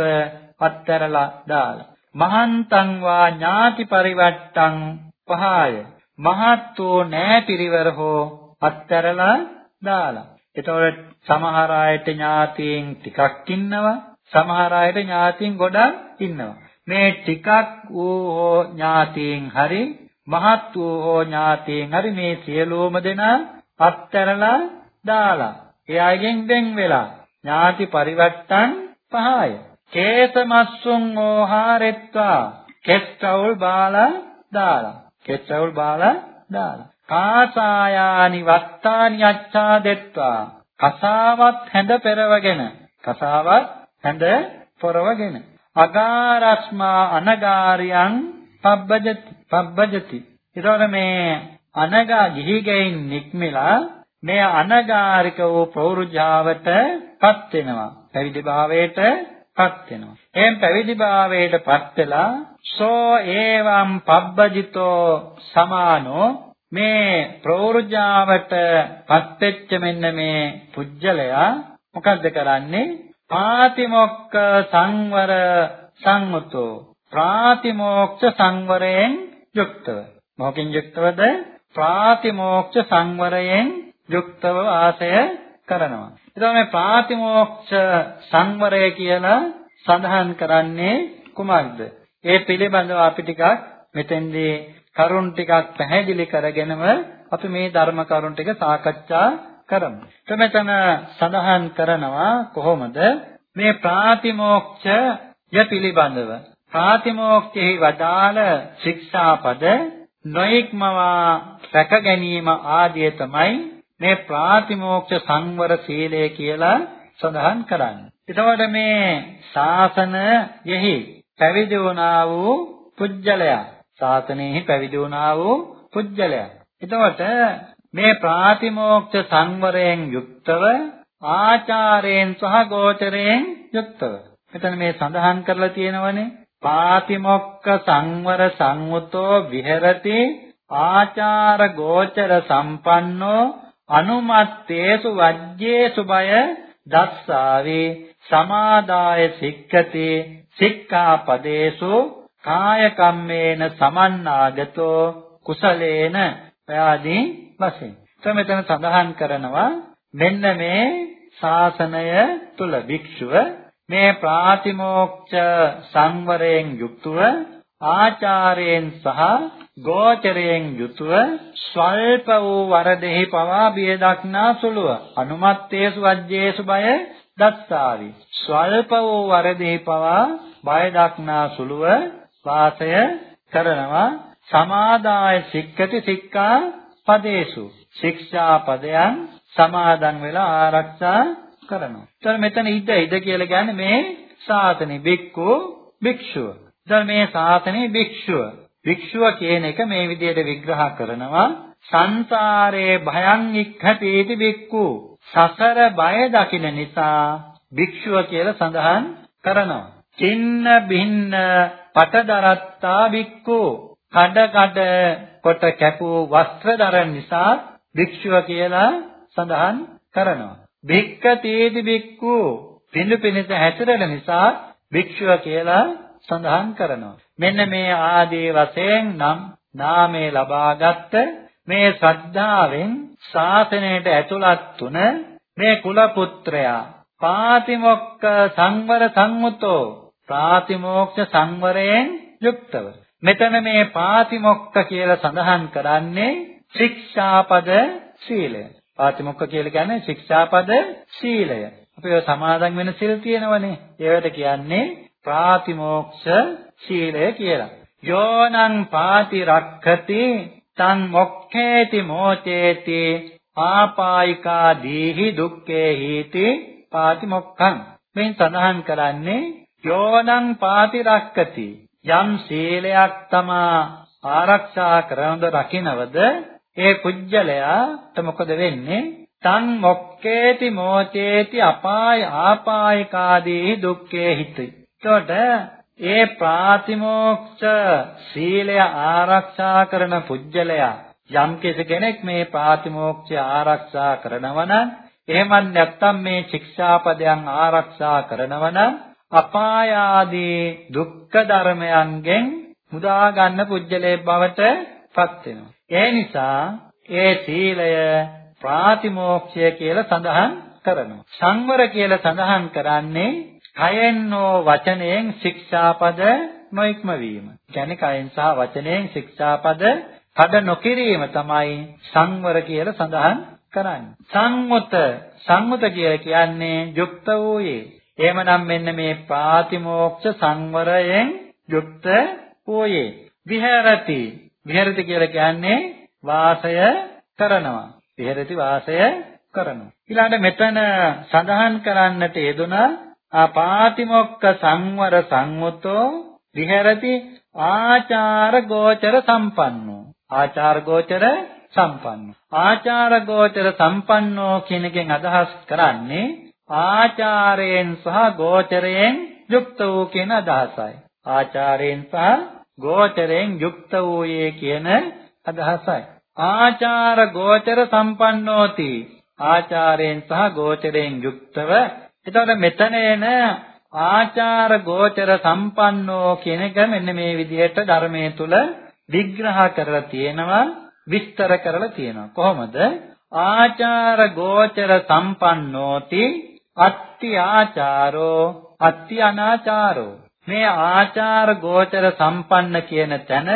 අත්තරලා දාලා. මහන්තං වා ඥාති පරිවට්ටං පහය. මහත් වූ නෑ පිරිවර හෝ අත්තරලා දාලා. එතකොට සමහර අයට ඥාතීන් ටිකක් ඉන්නවා. සමහර අයට ඥාතීන් ගොඩක් ඉන්නවා. මේ ටිකක් වූ හෝ ඥාතීන් හරි මහත් වූ හෝ ඥාතීන් හරි මේ සියලුම දෙනා අත්තරලා දාලා. ඒ අයගෙන් වෙන් වෙලා. ඥාති පරිවට්ටන් පහය. කේතමස්සුන් ඕහාරෙත්වා කෙස්ටවුල් බාලා දාලා. කෙස්ටවුල් බාලා දාලා. කාසායානි වත්තානි අච්ඡා දෙත්වා. කසාවත් හැඳ පෙරවගෙන කසාවත් හැඳ පොරවගෙන අගාරස්මා අනගාරියං පබ්බජති පබ්බජති ඊතොර මේ අනගා ගිහිගෙයින් නික්මිලා මේ අනගාരിക වූ ප්‍රෞරුජාවට පත් වෙනවා. පැවිදි භාවයට පත් වෙනවා. එහෙන් පැවිදි භාවයට පත් වෙලා සෝ ඒවම් පබ්බජිතෝ සමානෝ මේ ප්‍රෞරුජාවට පත් වෙච්ච මෙන්න මේ පුජ්‍යලයා මොකද්ද කරන්නේ? පාතිමොක්ක සංවර සංමුතෝ ප්‍රාතිමෝක්ෂ සංවරයෙන් යුක්තව. මොකකින් යුක්තවද? ප්‍රාතිමෝක්ෂ සංවරයෙන් යුක්තව වාසය කරනවා. එතකොට මේ ප්‍රාතිමෝක්ෂ සංවරය කියලා සඳහන් කරන්නේ කුමක්ද? ඒ පිළිබඳව අපි ටිකක් මෙතෙන්දී කරුණ ටිකක් පැහැදිලි කරගෙනම අපි මේ ධර්ම කරුණ ටික සාකච්ඡා කරමු. එතන සඳහන් කරනවා කොහොමද මේ ප්‍රාතිමෝක්ෂය පිළිබඳව ප්‍රාතිමෝක්ෂෙහි වදාළ ශික්ෂාපද නොයික්මවා රැක ගැනීම ආදිය තමයි මේ ප්‍රාතිමෝක්ෂ සංවර සීලය කියලා සඳහන් කරන්නේ. එතකොට මේ ශාසනයෙහි පැවිදි වුණා වූ පුජ්‍යලයා ශාසනයෙහි පැවිදි වුණා වූ පුජ්‍යලයා. එතකොට මේ ප්‍රාතිමෝක්ෂ සංවරයෙන් යුක්තව ආචාරයෙන් සහ ගෝචරයෙන් යුක්තව. මෙතන මේ සඳහන් කරලා තියෙනවනේ පාතිමොක්ක සංවර සංවතෝ විහෙරති ආචාර ගෝචර සම්පන්නෝ අනුමත්තේසු වජ්ජේසු බය දස්සාවේ සමාදාය සික්ඛති සික්ඛාපදේසු කාය කම්මේන සමන්නාගතෝ කුසලේන ප්‍රයාදී වශයෙන්. එතන මෙතන සඳහන් කරනවා මෙන්න මේ ශාසනය තුල භික්ෂුව මේ ප්‍රාතිමෝක්ෂ සංවරයෙන් යුක්තව ආචාරයෙන් සහ ගෝචරයෙන් යුතුව ස්වල්ප වූ වරදෙහි පවා බිය දක්නා සුළුව අනුමත්තේසු වජ්ජේසු බය දස්සාවි ස්වල්ප වූ වරදෙහි පවා බය දක්නා සුළුව වාසය කරනවා සමාදාය සික්කති සික්ඛා පදේසු ශික්ෂා පදයන් සමාදන් වෙලා ආරක්ෂා කරනවා. ඒතර මෙතන ඉද ඉද කියලා කියන්නේ මේ ශාසනේ බික්කු භික්ෂුව. ඒතර මේ ශාසනේ භික්ෂුව. භික්ෂුව කියන එක මේ විදිහට විග්‍රහ කරනවා සංසාරේ භයං ඉක්ඛතේති බික්කු. සසර බය දකින නිසා භික්ෂුව කියලා සඳහන් කරනවා. චින්න බින්න පටදරත්තා බික්කු. කඩ කඩ කොට කැපූ වස්ත්‍ර දරන නිසා භික්ෂුව කියලා සඳහන් කරනවා. භික්ඛතේති බික්කු පිඳු පිණිස හැසිරෙන නිසා භික්ෂුව කියලා සඳහන් කරනවා. මෙන්න මේ ආදී වශයෙන් නම් නාමය ලබාගත් මේ ශ්‍රද්ධාවෙන් ශාසනයට ඇතුළත් තුන මේ කුල පුත්‍රයා පාතිමොක්ක සංවර සංමුතෝ ප්‍රාතිමෝක්ෂ සංවරයෙන් යුක්තව මෙතන මේ පාතිමොක්ක කියලා සඳහන් කරන්නේ ශික්ෂාපද සීලය පාතිමොක්ක කියලා කියන්නේ ශික්ෂාපද සීලය. අපි ඔය සමාදන් වෙන සිල් තියෙනවනේ. ඒවට කියන්නේ ප්‍රාතිමෝක්ෂ සීලය කියලා. යෝනං පාති රක්ඛති තං මොක්ඛේති මොචේති ආපායිකා දීහි දුක්ඛේ හීති පාතිමොක්ඛං. මෙන් සඳහන් කරන්නේ යෝනං පාති රක්ඛති යම් සීලයක් තමා ආරක්ෂා කරනද රකින්නවද ඒ කුජලයාට මොකද වෙන්නේ? තන් මොක්කේති මෝචේති අපාය ආපායකාදී දුක්ඛේ හිතයි. එතකොට ඒ ප්‍රාතිමෝක්ෂ සීලය ආරක්ෂා කරන පුජ්‍යලයා යම් කෙනෙක් මේ ප්‍රාතිමෝක්ෂය ආරක්ෂා කරනවා නම් එහෙමත් නැත්නම් මේ ශික්ෂාපදයන් ආරක්ෂා කරනවා නම් අපාය ආදී දුක්ඛ ධර්මයන්ගෙන් මුදා ගන්න පුජ්‍යලේ බවට පත් වෙනවා. ඒ නිසා ඒ සීලය ප්‍රාතිමෝක්ෂය කියලා සඳහන් කරනවා. සංවර කියලා සඳහන් කරන්නේ කයෙන් හෝ වචනයෙන් ශික්ෂාපද නොඉක්ම වීම. කියන්නේ කයෙන් සහ වචනයෙන් ශික්ෂාපද කඩ නොකිරීම තමයි සංවර කියලා සඳහන් කරන්නේ. සංමුත සංමුත කියලා කියන්නේ යුක්ත වූයේ. එහෙමනම් මෙන්න මේ ප්‍රාතිමෝක්ෂ සංවරයෙන් යුක්ත වූයේ. විහෙරති විහෙරති කියලා කියන්නේ වාසය කරනවා. විහෙරති වාසය කරනවා. ඊළඟට මෙතන සඳහන් කරන්නට යෙදුන ආපාතිමොක්ක සංවර සංවතෝ විහෙරති ආචාර ගෝචර සම්පන්නෝ. ආචාර ගෝචර සම්පන්නෝ. ආචාර ගෝචර සම්පන්නෝ කියන එකෙන් අදහස් කරන්නේ ආචාරයෙන් සහ ගෝචරයෙන් යුක්ත වූ කියන අදහසයි. ආචාරයෙන් සහ ගෝචරයෙන් යුක්ත වූයේ කියන අදහසයි. ආචාර ගෝචර සම්පන්නෝති. ආචාරයෙන් සහ ගෝචරයෙන් යුක්තව එතකොට මෙතන එන ආචාර ගෝචර සම්පන්නෝ කියන එක මෙන්න මේ විදිහට ධර්මයේ තුල විග්‍රහ කරලා තියෙනවා විස්තර කරලා තියෙනවා. කොහොමද? ආචාර ගෝචර සම්පන්නෝති අත්ති ආචාරෝ අත්ති අනාචාරෝ. මේ ආචාර ගෝචර සම්පන්න කියන තැන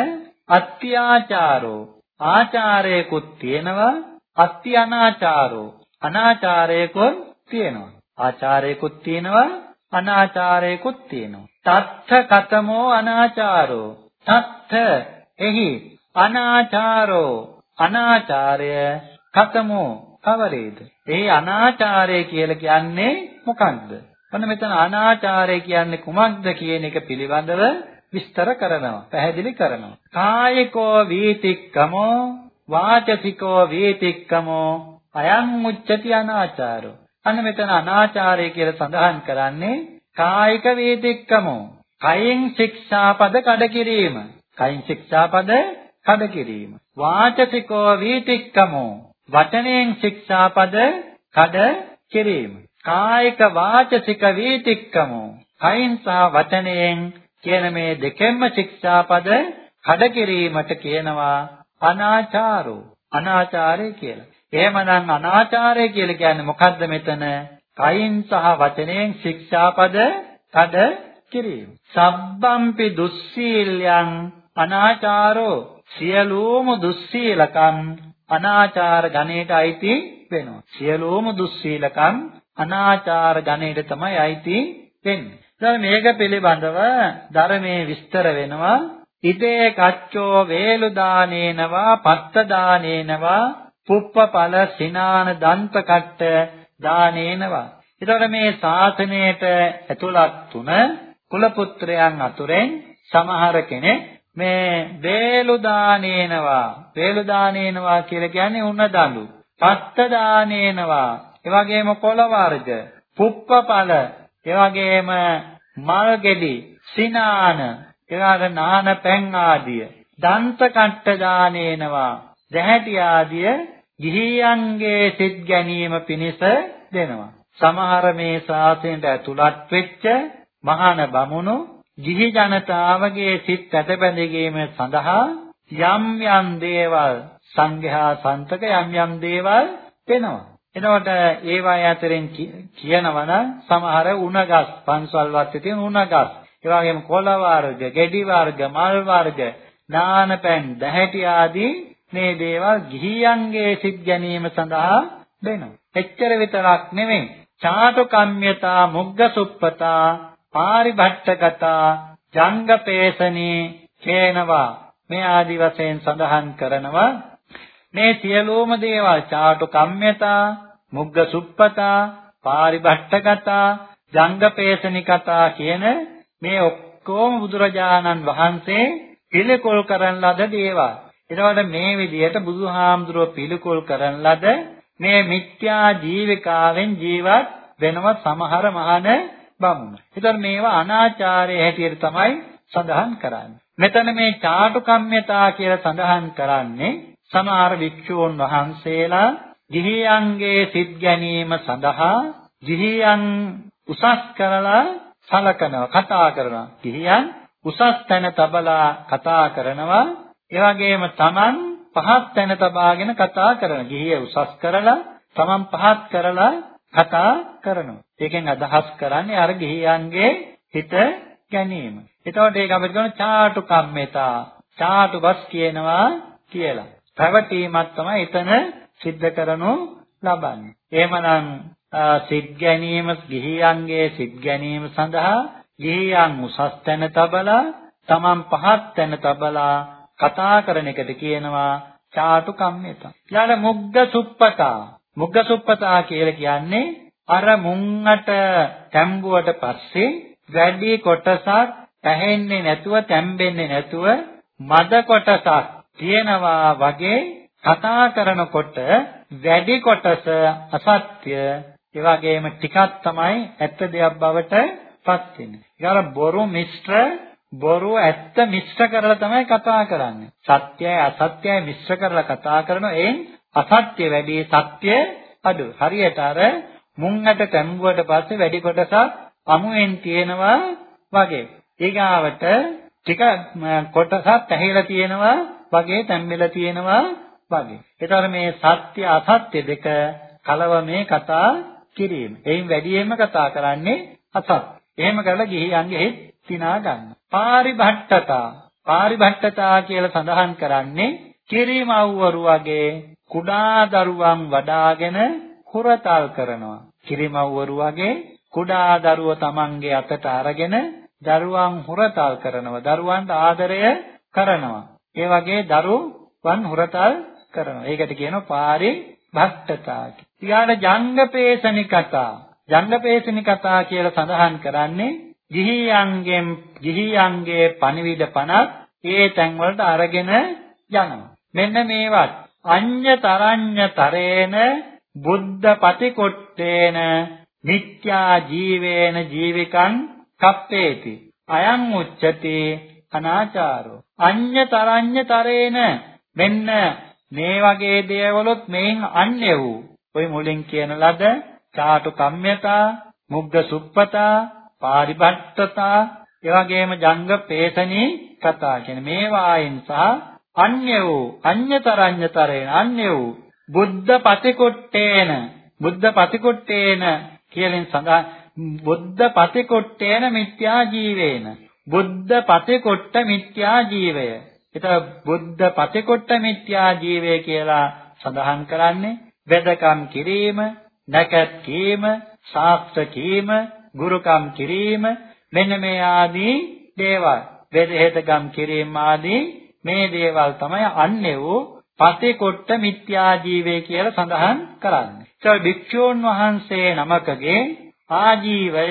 අත්‍යාචාරෝ ආචාරයකුත් තියෙනවා අත්‍ය අනාචාරෝ. අනාචාරයකුත් තියෙනවා. ආචාරයකුත් තියෙනවා අනාචාරයකුත් තියෙනවා. තත්ථ කතමෝ අනාචාරෝ. තත්ථ එහි අනාචාරෝ. අනාචාරය කතමෝ කවරේද? ඒ අනාචාරය කියලා කියන්නේ මොකක්ද? ඔන්න මෙතන අනාචාරය කියන්නේ කුමක්ද කියන එක පිළිබඳව විස්තර කරනවා පැහැදිලි කරනවා. කායිකෝ වීතික්කමෝ වාචසිකෝ වේතික්කමෝ අයං උච්චති අනාචාරෝ. අන්න මෙතන අනාචාරය කියලා සඳහන් කරන්නේ කායික වේතික්කමෝ. කයින් ශික්ෂාපද කඩ කිරීම. කයින් ශික්ෂාපද කඩ කිරීම. වාචසිකෝ වේතික්කමෝ. වචනයෙන් ශික්ෂාපද කඩ කිරීම. කායික වාචසික වේතික්කමෝ. කයින් සහ වචනයෙන් කියන මේ දෙකෙන්ම ශික්ෂාපද කඩ කිරීමට කියනවා අනාචාරෝ අනාචාරය කියලා. එහෙමනම් අනාචාරය කියලා කියන්නේ මොකද්ද මෙතන? කයින් සහ වචනයෙන් ශික්ෂාපද කඩ කිරීම. සබ්බම්පි දුස්සීලයන් අනාචාරෝ සියලුම දුස්සීලකම් අනාචාර ගණයට අයිති වෙනවා. සියලුම දුස්සීලකම් අනාචාර ගණයට තමයි අයිති වෙන්නේ. දැන් මේක පිළිබඳව ධර්මයේ විස්තර වෙනවා. ඉතේ කච්චෝ වේලු දානේනවා පත්ත දානේනවා පුප්පපල සිනාන දන්ත කට්ට දානේනවා. එතකොට මේ ශාසනයට ඇතුළත් තුන කුල පුත්‍රයන් අතුරෙන් සමහර කෙනෙක් මේ වේලු දානේනවා. වේලු දානේනවා කියලා කියන්නේ උණ දඬු. පත්ත දානේනවා. ඒ වගේම කොළ වර්ග පුප්පපල ඒ වගේම මල් ගෙඩි සිනාන එවාට නාන පැන් ආදිය දන්ත කට්ට දානේනවා. දැහැටි ආදිය ගිහියන්ගේ සිත් ගැනීම පිණිස දෙනවා සමහර මේ ශාසනයට ඇතුළත් වෙච්ච මහාන බමුණු ගිහි ජනතාවගේ සිත් ඇතබැඳීම සඳහා යම් යම් දේවල් සංඝයා සන්තක යම් යම් දේවල් දෙනවා. එතකොට ඒවා අතරින් කියනවනම් සමහර උණගස් පන්සල් වත්තේ තියෙන උණගස්, ඒ වගේම කොළ වර්ග, ගෙඩි වර්ග, මල් වර්ග, නාන පැන්, දැහැටි ආදී මේ දේවල් ගිහියන්ගේ සිත් ගැනීම සඳහා දෙනවා. එච්චර විතරක් නෙමෙයි. චාටු කම්්‍යතා, මුග්ග සුප්පතා, පාරිභට්ඨගතා, ජංගපේසනී කේනවා. මේ ආදි වශයෙන් සඳහන් කරනවා මේ සියලුම දේවල් චාටු කම්්‍යතා, මුග්ග සුප්පතා, පාරිභට්ඨගතා, ජංගපේසනිකතා කියන මේ ඔක්කොම බුදුරජාණන් වහන්සේ පිළිකොල් කරන ලද දේවල්. එතකොට මේ විදිහට බුදුහාමුදුරුව පිළිකුල් කරන ලද මේ මිත්‍යා ජීවිකාවෙන් ජීවත් වෙනව සමහර මහන බමුණ. එතකොට මේවා අනාචාරයේ හැටියට තමයි සඳහන් කරන්නේ. මෙතන මේ චාටු කම්මිතා කියලා සඳහන් කරන්නේ සමහර වික්ෂූන් වහන්සේලා ගිහියන්ගේ සිත් ගැනීම සඳහා ගිහියන් උසස් කරලා සලකනවා කතා කරනවා. ගිහියන් උසස් තැන තබලා කතා කරනවා. ඒ වගේම Taman පහත් තැන තබාගෙන කතා කරන. ගිහිය උසස් කරලා Taman පහත් කරලා කතා කරනවා. ඒකෙන් අදහස් කරන්නේ අර ගිහියන්ගේ හිත ගැනීම. එතකොට ඒක අපිට කියන චාටු කම්මිතා. චාටු බස් කියනවා කියලා. පැවතීමක් තමයි එතන සිද්ධ කරනු ලබන්නේ. එහෙමනම් සිත් ගැනීම ගිහියන්ගේ සිත් ගැනීම සඳහා ගිහියන් උසස් තැන තබලා තමන් පහත් තැන තබලා කතා කරන එකට කියනවා චාටු කම්මිතා. ඊළඟ මුග්ග සුප්පතා. මුග්ග සුප්පතා කියලා කියන්නේ අර මුංගට තැඹුවට පස්සේ වැඩි කොටසක් පැහෙන්නේ නැතුව තැම්බෙන්නේ නැතුව මද කොටසක් තියෙනවා වගේ කතා කරනකොට වැඩි කොටස අසත්‍ය ඒ වගේම ටිකක් තමයි ඇත්ත දෙයක් බවට පත් වෙන්නේ. ඒකල බොරු මිශ්‍ර බොරු ඇත්ත මිශ්‍ර කරලා තමයි කතා කරන්නේ. සත්‍යයි අසත්‍යයි මිශ්‍ර කරලා කතා කරනවා. එයින් අසත්‍ය වැඩි සත්‍ය අඩු. හරියට අර මුංගට තැඹුවට පස්සේ වැඩි කොටසක් අමුෙන් තියෙනවා වගේ. ඊගාවට ටික කොටසක් ඇහිලා තියෙනවා වගේ තැම්බෙලා තියෙනවා වගේ. ඒතර මේ සත්‍ය අසත්‍ය දෙක කලවමේ කතා කිරීම. එයින් වැඩියෙන්ම කතා කරන්නේ අසත්. එහෙම කරලා ගිහියන්ගේ හිත් තිනා ගන්න. පාරිභට්ඨතා. පාරිභට්ඨතා කියලා සඳහන් කරන්නේ කිරිමව්වරු වගේ කුඩා දරුවන් වඩාගෙන හොරතල් කරනවා. කිරිමව්වරු වගේ කුඩා දරුව තමන්ගේ අතට අරගෙන දරුවන් හොරතල් කරනවා. දරුවන්ට ආදරය කරනවා. ඒ වගේ දරුවන් හොරතල් කරනවා. ඒකට කියනවා පාරි භක්තතා. ඊළඟ ජංගපේසනිකතා. ජංගපේසනිකතා කියලා සඳහන් කරන්නේ ගිහියන්ගෙන් ගිහියන්ගේ පණිවිඩ පනත් ඒ තැන් වලට අරගෙන යනවා. මෙන්න මේවත් අඤ්‍යතරඤ්‍යතරේන බුද්ධ පතිකොට්ටේන මිත්‍යා ජීවේන ජීවිකං කප්පේති. අයං උච්චති අනාචාරෝ. අඤ්‍යතරඤ්‍යතරේන මෙන්න මේ වගේ දේවලුත් මේන් අන්‍ය වූ ඔය මුලින් කියන ලද චාටු කම්යතා මුග්ග සුප්පතා පාරිබට්ඨතා එවැගේම ජංග පේසනී කතා කියන මේ වායින් සහ අන්‍ය වූ අඤ්‍යතරඤ්‍යතරේන අන්‍ය වූ බුද්ධ පතිකොට්ටේන බුද්ධ පතිකොට්ටේන කියලින් සඳහන් බුද්ධ පතිකොට්ටේන මිත්‍යා ජීවේන බුද්ධ පතිකොට්ට මිත්‍යා ජීවය. ඒතර බුද්ධ පතිකොට්ට මිත්‍යා ජීවය කියලා සඳහන් කරන්නේ වෙදකම් කිරීම, නැකත් කීම, ශාස්ත්‍ර කීම, ගුරුකම් කිරීම මෙන්න මේ ආදී දේවල්. වෙදහෙතකම් කිරීම ආදී මේ දේවල් තමයි අන්නේ වූ පතිකොට්ට මිත්‍යා ජීවය කියලා සඳහන් කරන්නේ. ඒ භික්ෂූන් වහන්සේ නමකගේ ආජීවය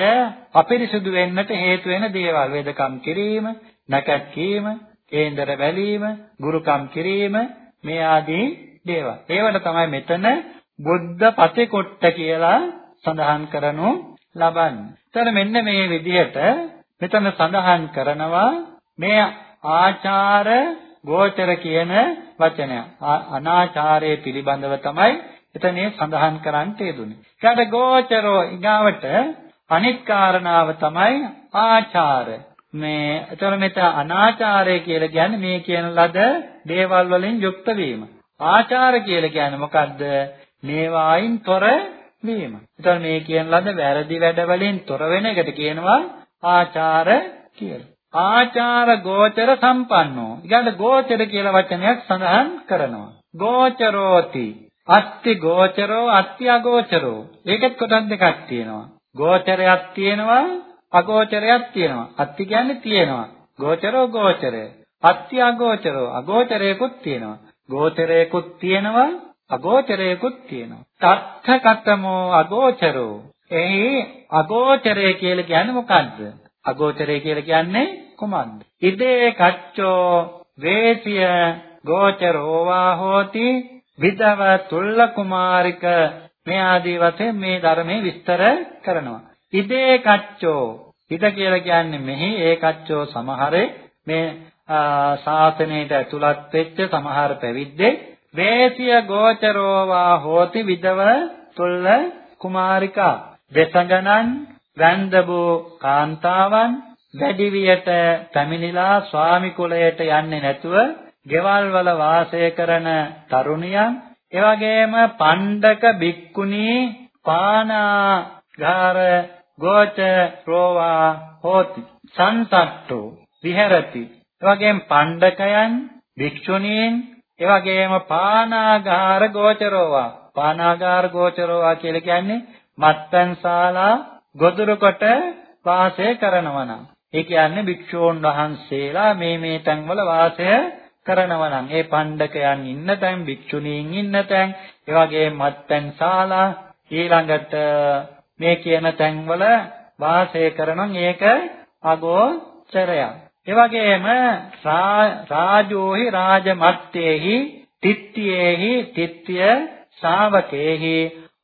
අපිරිසුදු වෙන්නට හේතු වෙන දේවල් වේදකම් කිරීම, නැකත් කීම, කේන්දර බැලීම, ගුරුකම් කිරීම මේ ආදී දේවල්. ඒවට තමයි මෙතන බුද්ධ පතිකොට්ට කියලා සඳහන් කරනු ලබන්නේ. එතන මෙන්න මේ විදිහට මෙතන සඳහන් කරනවා මේ ආචාර ගෝචර කියන වචනය. අනාචාරයේ පිළිබඳව තමයි එතනේ සඳහන් කරන්නට යෙදුනේ. ඊට ගෝචරෝ ඊගාවට අනිත් කාරණාව තමයි ආචාර. මේ එතන මෙතන අනාචාරය කියලා කියන්නේ මේ කියන ලද දේවල් වලින් යුක්ත වීම. ආචාර කියලා කියන්නේ මොකද්ද? මේවායින් තොර වීම. එතන මේ කියන ලද වැරදි වැඩ වලින් තොර වෙන එකට කියනවා ආචාර කියලා. ආචාර ගෝචර සම්පන්නෝ. ඊළඟ ගෝචර කියලා වචනයක් සඳහන් කරනවා. ගෝචරෝති අත්ති ගෝචරෝ අත්ති අගෝචරෝ. ඒකත් කොටස් දෙකක් තියෙනවා. ගෝචරයක් තියෙනවා අගෝචරයක් තියෙනවා. අත්ති කියන්නේ තියෙනවා. ගෝචරෝ ගෝචරය. අත්ති අගෝචරෝ අගෝචරයකුත් තියෙනවා. ගෝචරයකුත් තියෙනවා අගෝචරයකුත් තියෙනවා. තත්ථකතමෝ අගෝචරෝ. එහි අගෝචරය කියලා කියන්නේ මොකද්ද? අගෝචරය කියලා කියන්නේ කුමක්ද? ඉදේ කච්චෝ වේසිය ගෝචරෝවා හෝති විදව තුල්ල කුමාරික මේ ආදී වශයෙන් මේ ධර්මයේ විස්තර කරනවා. ඉදේ කච්චෝ හිත කියලා කියන්නේ මෙහි ඒ කච්චෝ සමහරේ මේ ශාසනයට ඇතුළත් වෙච්ච සමහර පැවිද්දේ වේසිය ගෝචරෝවා හෝති විදව තුල්ල කුමාරිකා. වෙසඟනන් වැන්දබෝ කාන්තාවන් වැඩිවියට පැමිණිලා ස්වාමි කුලයට යන්නේ නැතුව ගෙවල් වල වාසය කරන තරුණියන් එවැගේම පණ්ඩක බික්කුණී පානාගාර ගෝච රෝවා හෝති. සංසට්ඨෝ විහෙරති. එවැගේම පණ්ඩකයන් භික්ෂුණීන් එවැගේම පානාගාර ගෝචරෝවා. පානාගාර ගෝචරෝවා කියලා කියන්නේ මත්පැන් ශාලා ගොදුරු කොට වාසය කරනවා නම් ඒ කියන්නේ භික්ෂූන් වහන්සේලා මේ මේ තැන්වල වාසය කරනවා නම් ඒ පණ්ඩකයන් ඉන්න තැන් භික්ෂුණීන් ඉන්න තැන් ඒ වගේ මත්පැන් ශාලා ඊළඟට මේ කියන තැන්වල වාසය කරනනම් ඒක අගෝචරයක්. ඒ වගේම රාජෝහි රාජමත්තේහි තිත්තියේහි තිත්‍ය ශාවකේහි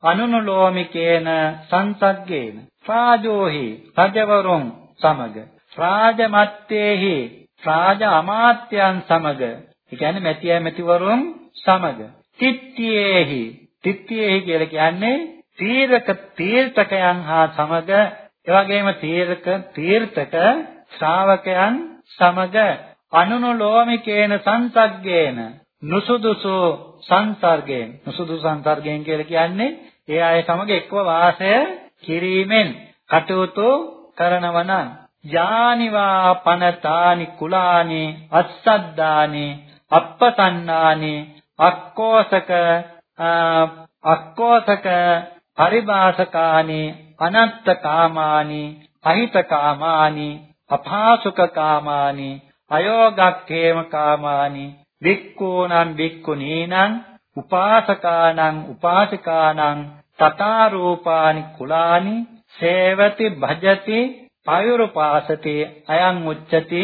අනුනුලෝමිකේන සංසග්ගේන. රාජෝහි රජවරුන් සමග. රාජමත්තේහි රාජ අමාත්‍යයන් සමග. ඒ කියන්නේ මැතිය මැතිවරුන් සමග. තිත්තියේහි තිත්තියේහි කියලා කියන්නේ තීරක තීර්ථකයන් හා සමග. එවැගේම තීරක තීර්ථක ශ්‍රාවකයන් සමග අනුනුලෝමිකේන සංසග්ගේන නුසුදුසු සංසර්ගයෙන්. නුසුදුසු සංසර්ගයෙන් කියලා කියන්නේ ඒ අය සමග එක්ව වාසය කිරීමෙන් කටයුතු කරනවා නම් යානිවා පනතානි කුලානි අස්සද්දානි අප්පසන්නානි අක්කෝසක අක්කෝසක පරිභාසකානි අනත්ත කාමානි අහිත කාමානි අපාසුක කාමානි අයෝගක්ඛේම කාමානි වික්ඛූණං වික්ඛුනීනං උපාසකානං උපාසිකානං තථාරූපානි කුලානි සේවති භජති පයුරුපාසති අයං උච්චති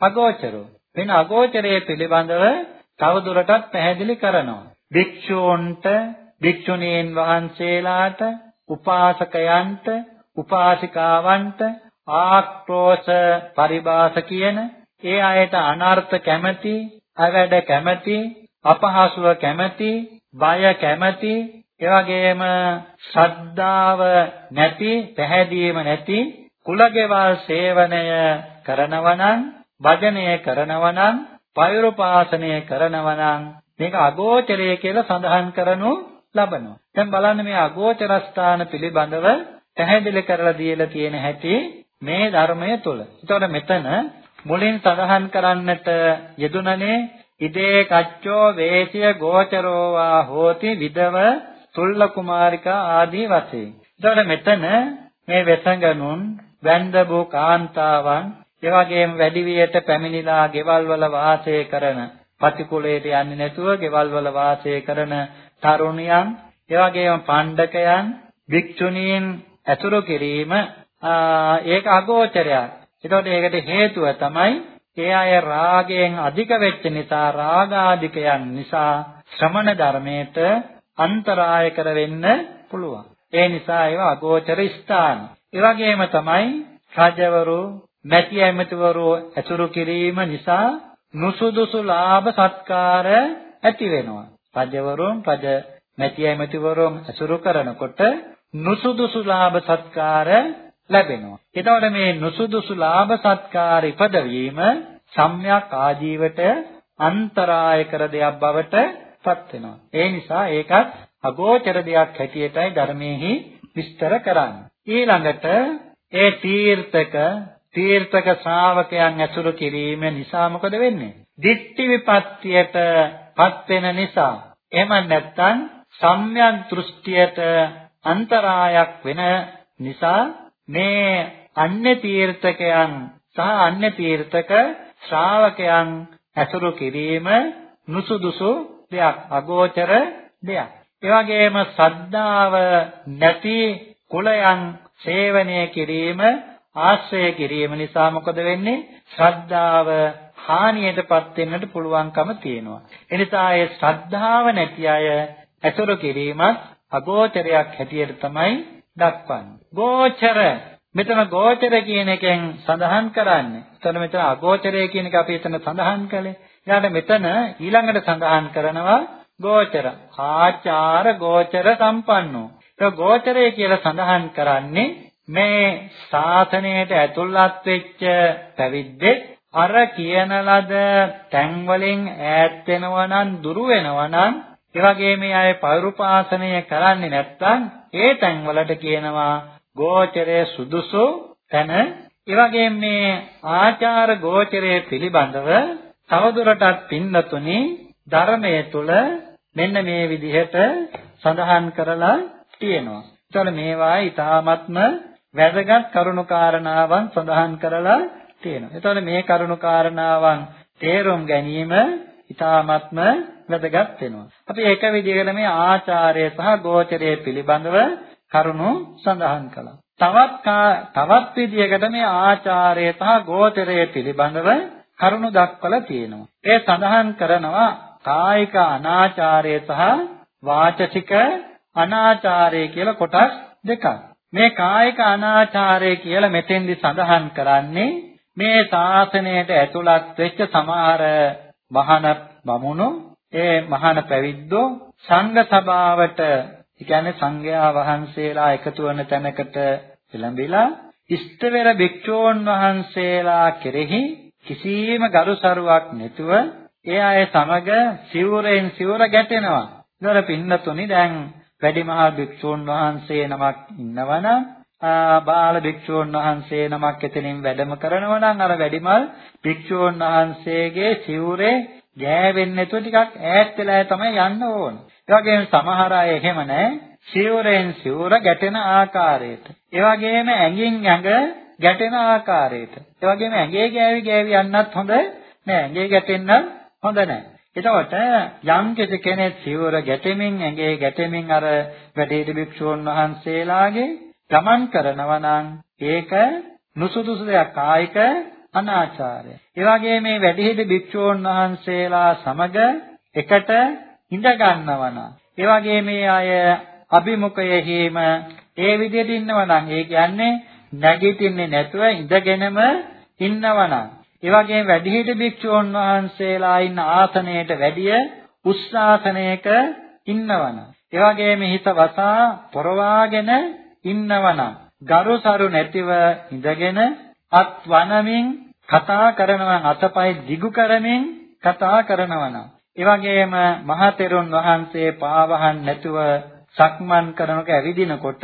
අගෝචරෝ. වෙන අගෝචරයේ පිළිබඳව තවදුරටත් පැහැදිලි කරනවා. භික්ෂූන්ට භික්ෂුණීන් වහන්සේලාට උපාසකයන්ට උපාසිකාවන්ට ආක්‍රෝෂ පරිභාස කියන ඒ අයට අනර්ථ කැමැති අවැඩ කැමැති අපහසුව කැමැති බය කැමැති එවැගේම ශ්‍රද්ධාව නැති පැහැදීම නැති කුලගෙවල් සේවනය කරනවා නම් භජනය කරනවා නම් පෛරුපාසනය කරනවා නම් මේක අගෝචරය කියලා සඳහන් කරනු ලබනවා. දැන් බලන්න මේ අගෝචර ස්ථාන පිළිබඳව පැහැදිලි කරලා දීලා තියෙන හැටි මේ ධර්මය තුල. ඒතකොට මෙතන මුලින් සඳහන් කරන්නට යෙදුනනේ ඉදේ කච්චෝ වේසිය ගෝචරෝ වා හෝති විදව තුල්ල කුමාරිකා ආදී වශයෙන්. එතකොට මෙතන මේ වෙසඟනුන් වැන්දබෝ කාන්තාවන් එවැගේම වැඩි වියට පැමිණිලා ගෙවල් වල වාසය කරන පතිකුලයට යන්නේ නැතුව ගෙවල් වල වාසය කරන තරුණියන් එවැගේම පණ්ඩකයන් භික්ෂුණීන් ඇසුරු කිරීම ඒක අගෝචරයක්. ඒකට ඒකට හේතුව තමයි ඒ අය රාගයෙන් අධික වෙච්ච නිසා රාගාධිකයන් නිසා ශ්‍රමණ ධර්මයට අන්තරාය කර වෙන්න පුළුවන්. ඒ නිසා ඒවා අගෝචර ස්ථාන. ඒ වගේම තමයි රජවරු, මැති ඇමතිවරු ඇසුරු කිරීම නිසා නුසුදුසු ලාභ සත්කාර ඇති වෙනවා. රජවරුන් රජ මැති ඇමතිවරුන් ඇසුරු කරනකොට නුසුදුසු ලාභ සත්කාර ලැබෙනවා. එතකොට මේ නුසුදුසු ලාභ සත්කාර ඉපදවීම සම්‍යක් ආජීවට අන්තරාය කර දෙයක් බවට පත් වෙනවා. ඒ නිසා ඒකත් අගෝචර දෙයක් හැටියටයි ධර්මයේහි විස්තර කරන්නේ. ඊළඟට ඒ තීර්ථක තීර්ථක ශ්‍රාවකයන් ඇසුරු කිරීම නිසා මොකද වෙන්නේ? දිට්ඨි විපත්තියට පත් වෙන නිසා. එහෙම නැත්නම් සම්‍යක් දෘෂ්ටියට අන්තරායක් වෙන නිසා මේ අන්‍ය තීර්ථකයන් සහ අන්‍ය තීර්ථක ශ්‍රාවකයන් ඇසුරු කිරීම නුසුදුසු දෙයක් අගෝචර දෙයක්. ඒ වගේම සද්ධාව නැති කුලයන් සේවනය කිරීම ආශ්‍රය කිරීම නිසා මොකද වෙන්නේ? ශ්‍රද්ධාව හානියටපත් වෙන්නට පුළුවන්කම තියෙනවා. එනිසා ඒ ශ්‍රද්ධාව නැති අය ඇසුරු කිරීමත් අගෝචරයක් හැටියට තමයි දක්වන්නේ. ගෝචර මෙතන ගෝචර කියන එකෙන් සඳහන් කරන්නේ. එතන මෙතන අගෝචරය කියන එක අපි එතන සඳහන් කළේ. ඊළඟට මෙතන ඊළඟට සඳහන් කරනවා ගෝචර. ආචාර ගෝචර සම්පන්නෝ. ඒ ගෝචරය කියලා සඳහන් කරන්නේ මේ ශාසනයට ඇතුළත් වෙච්ච පැවිද්දෙක් අර කියන ලද තැන් වලින් ඈත් වෙනවා නම් දුරු වෙනවා නම් ඒ වගේ මේ අය පෛරුපාසනය කරන්නේ නැත්නම් ඒ තැන් වලට කියනවා ගෝචරයේ සුදුසු තැන ඒ වගේම මේ ආචාර ගෝචරයේ පිළිබඳව තවදුරටත් පින්නතුනි ධර්මයේ තුල මෙන්න මේ විදිහට සඳහන් කරලා තියෙනවා. ඒතකොට මේවා ඊ타ත්ම වැදගත් කරුණු කාරණාවන් සඳහන් කරලා තියෙනවා. ඒතකොට මේ කරුණු කාරණාවන් තේරුම් ගැනීම ඊ타ත්ම වැදගත් වෙනවා. අපි එක විදිහකට මේ ආචාරය සහ ගෝචරය පිළිබඳව කරුණු සඳහන් කළා. තවත් තවත් විදිහකට මේ ආචාරය සහ ගෝචරය පිළිබඳව කරුණු දක්වලා තියෙනවා. ඒ සඳහන් කරනවා කායික අනාචාරය සහ වාචසික අනාචාරය කියලා කොටස් දෙකක්. මේ කායික අනාචාරය කියලා මෙතෙන්දි සඳහන් කරන්නේ මේ ශාසනයට ඇතුළත් වෙච්ච සමහර මහාන බමුණු ඒ මහාන පැවිද්දෝ සංඝ සභාවට ඒ කියන්නේ සංඝයා වහන්සේලා එකතු වන තැනකට එළඹිලා ඉෂ්ඨවෙර භික්ෂූන් වහන්සේලා කෙරෙහි කිසියම් ගරුසරුවක් නැතුව ඒ අය සමග සිවුරෙන් සිවුර ගැටෙනවා. ඒතර පින්නතුනි දැන් වැඩිමහල් භික්ෂූන් වහන්සේ නමක් ඉන්නවනම් බාල භික්ෂූන් වහන්සේ නමක් එතනින් වැඩම කරනවා නම් අර වැඩිමල් භික්ෂූන් වහන්සේගේ සිවුරේ ගෑවෙන්නේ නැතුව ටිකක් ඈත් වෙලා තමයි යන්න ඕන. ඒ වගේම සමහර අය එහෙම නැහැ. සිවුරෙන් සිවුර ගැටෙන ආකාරයට. ඒ වගේම ඇඟින් ඇඟ ගැටෙන ආකාරයට. ඒ වගේම ඇඟේ ගෑවි ගෑවි යන්නත් හොඳ නෑ. ඇඟේ ගැටෙන්න හොඳ නෑ. එතකොට යම් කෙනෙක් සිවුර ගැටෙමින් ඇඟේ ගැටෙමින් අර වැඩේට භික්ෂුන් වහන්සේලාගේ ගමන් කරනවා නම් ඒක නුසුදුසු දෙයක් කායික අනාචාරය. ඒ වගේ මේ වැඩිහිටි භික්ෂූන් වහන්සේලා සමග එකට ඉඳ ගන්නවා නම් ඒ වගේ මේ අය අභිමුඛයෙහිම ඒ විදිහට ඉන්නවා නම් ඒ කියන්නේ නැගිටින්නේ නැතුව ඉඳගෙනම ඉන්නවා නම් ඒ වගේම වැඩිහිටි භික්ෂුන් වහන්සේලා ඉන්න ආසනයට වැඩිය උස්සාසනයක ඉන්නවනම් ඒ වගේම හිත වසා පොරවාගෙන ඉන්නවනම් ගරුසරු නැතිව ඉඳගෙන අත් වනමින් කතා කරනවා අතපය දිගු කරමින් කතා කරනවා නම්. ඒ වගේම මහතෙරුන් වහන්සේ පාවහන් නැතුව සක්මන් කරනක ඇවිදිනකොට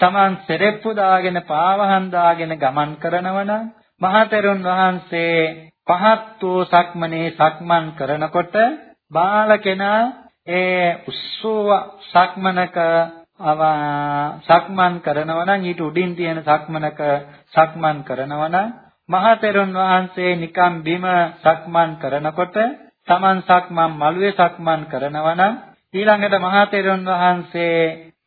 Taman සෙරෙප්පු දාගෙන පාවහන් දාගෙන ගමන් කරනවා නම් මහතෙරුන් වහන්සේ පහත් වූ සක්මනේ සක්මන් කරනකොට බාල කෙනා ඒ උස්සෝව සක්මනක සක්මන් කරනවා නම් ඊට උඩින් තියෙන සක්මනක සක්මන් කරනවා නම් මහතෙරුන් වහන්සේ නිකම් බිම සක්මන් කරනකොට Taman සක්මන් මළුවේ සක්මන් කරනවා නම් ඊළඟට මහතෙරුන් වහන්සේ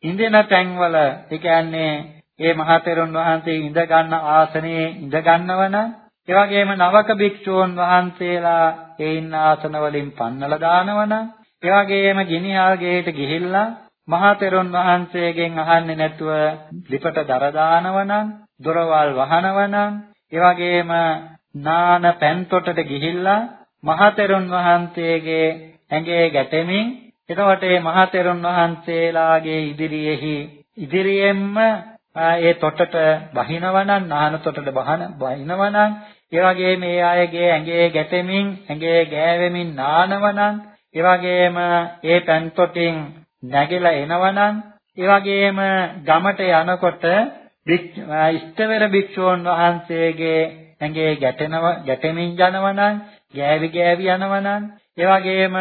ඉඳින තැන්වල ඒ කියන්නේ ඒ මහතෙරුන් වහන්සේ ඉඳ ගන්න ආසනයේ ඉඳ ගන්නවනම් ඒ වගේම නවක භික්ෂූන් වහන්සේලා ඒ ඉන්න ආසන වලින් පන්නලා දානවනම් ඒ වගේම ගිනිහල් ගේට ගිහිල්ලා මහතෙරුන් වහන්සේගෙන් අහන්නේ නැතුව ලිපට දර දානවනම් දොරවල් වහනවනම් ඒ වගේම නාන පැන්තොටට ගිහිල්ලා මහතෙරුන් වහන්සේගේ ඇඟේ ගැටෙමින් එතකොට මේ මහතෙරුන් වහන්සේලාගේ ඉදිරියේහි ඉදිරියෙන්ම ඒ තොටට බහිනවනම් නාන තොටට බහන බහිනවනම් ඒ වගේම මේ අයගේ ඇඟේ ගැටෙමින් ඇඟේ ගෑවෙමින් නානවනම් ඒ වගේම ඒ පෑන් තොටින් නැගිලා එනවනම් ඒ වගේම ගමට යනකොට ඉෂ්ඨවර භික්ෂූන් වහන්සේගේ ඇඟේ ගැටෙනව ගැටෙමින් යනවනම් ගෑවි ගෑවි යනවනම් ඒ වගේම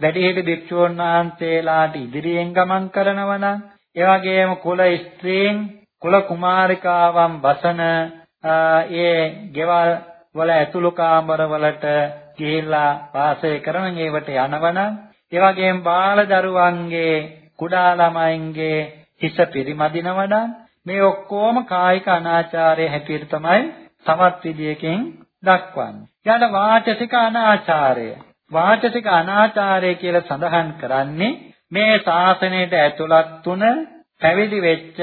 වැඩිහිටි භික්ෂූන් වහන්සේලාට ඉදිරියෙන් ගමන් කරනවනම් ඒ වගේම කුල ස්ත්‍රීන් කුල කුමාරිකාවන් බසන ඒ ගෙවල් වල ඇතුළු කාමර වලට ගිහිල්ලා වාසය කරන ඒවට යනවනම් ඒ වගේම බාල දරුවන්ගේ කුඩා ළමයින්ගේ හිස පිරිමදිනවනම් මේ ඔක්කොම කායික අනාචාරයේ හැටියට තමයි සමත් විදියකින් දක්වන්නේ. ඊට වාචසික අනාචාරය. වාචසික අනාචාරය කියලා සඳහන් කරන්නේ මේ ශාසනයට ඇතුළත් තුන පැවිදි වෙච්ච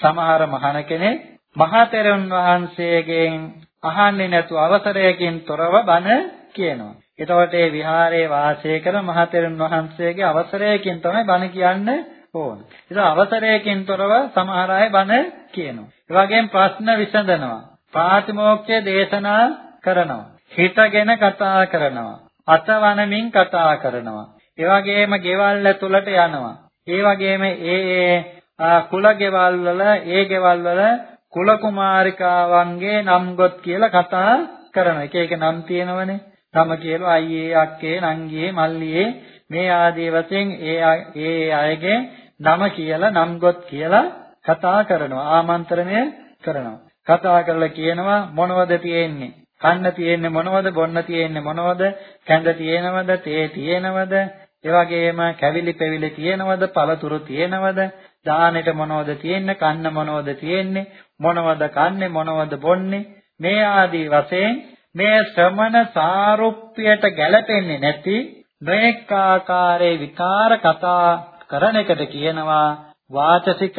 සමහර මහණ කෙනෙක් මහතෙරුන් වහන්සේගෙන් අහන්නේ නැතු අවසරයකින් තොරව බණ කියනවා. එතකොට මේ විහාරයේ වාසය කරන මහතෙරුන් වහන්සේගේ අවසරයකින් තමයි බණ කියන්න ඕන. ඒක අවසරයකින් තොරව සමහර අය බණ කියනවා. ඒ වගේම ප්‍රශ්න විසඳනවා. පාතිමෝක්ෂය දේශනා කරනවා. හිතගෙන කතා කරනවා. අතවනමින් කතා කරනවා. ඒ වගේම ගෙවල් ඇතුළට යනවා. ඒ වගේම ඒ ඒ කුල ගෙවල් වල ඒ ගෙවල් වල කුල කුමාරිකාවන්ගේ නම් ගොත් කියලා කතා කරන එක එක නම් තියෙනවනේ. තම කියලා අයියේ අක්කේ නංගියේ මල්ලියේ මේ ආදී වශයෙන් ඒ ඒ අයගේ නම කියලා නම් ගොත් කියලා කතා කරනවා ආමන්ත්‍රණය කරනවා. කතා කරලා කියනවා මොනවද තියෙන්නේ? කන්න තියෙන්නේ මොනවද? බොන්න තියෙන්නේ මොනවද? කැඳ තියෙනවද? තේ තියෙනවද? ඒ වගේම කැවිලි පෙවිලි තියෙනවද? පළතුරු තියෙනවද? දානෙට මොනවද තියෙන්නේ? කන්න මොනවද තියෙන්නේ? මොනවද කන්නේ? මොනවද බොන්නේ? මේ ආදී වශයෙන් මේ ශ්‍රමණ සාරුප්‍යයට ගැලපෙන්නේ නැති මේක ආකාරයේ විකාර කතා කරන එකට කියනවා වාචසික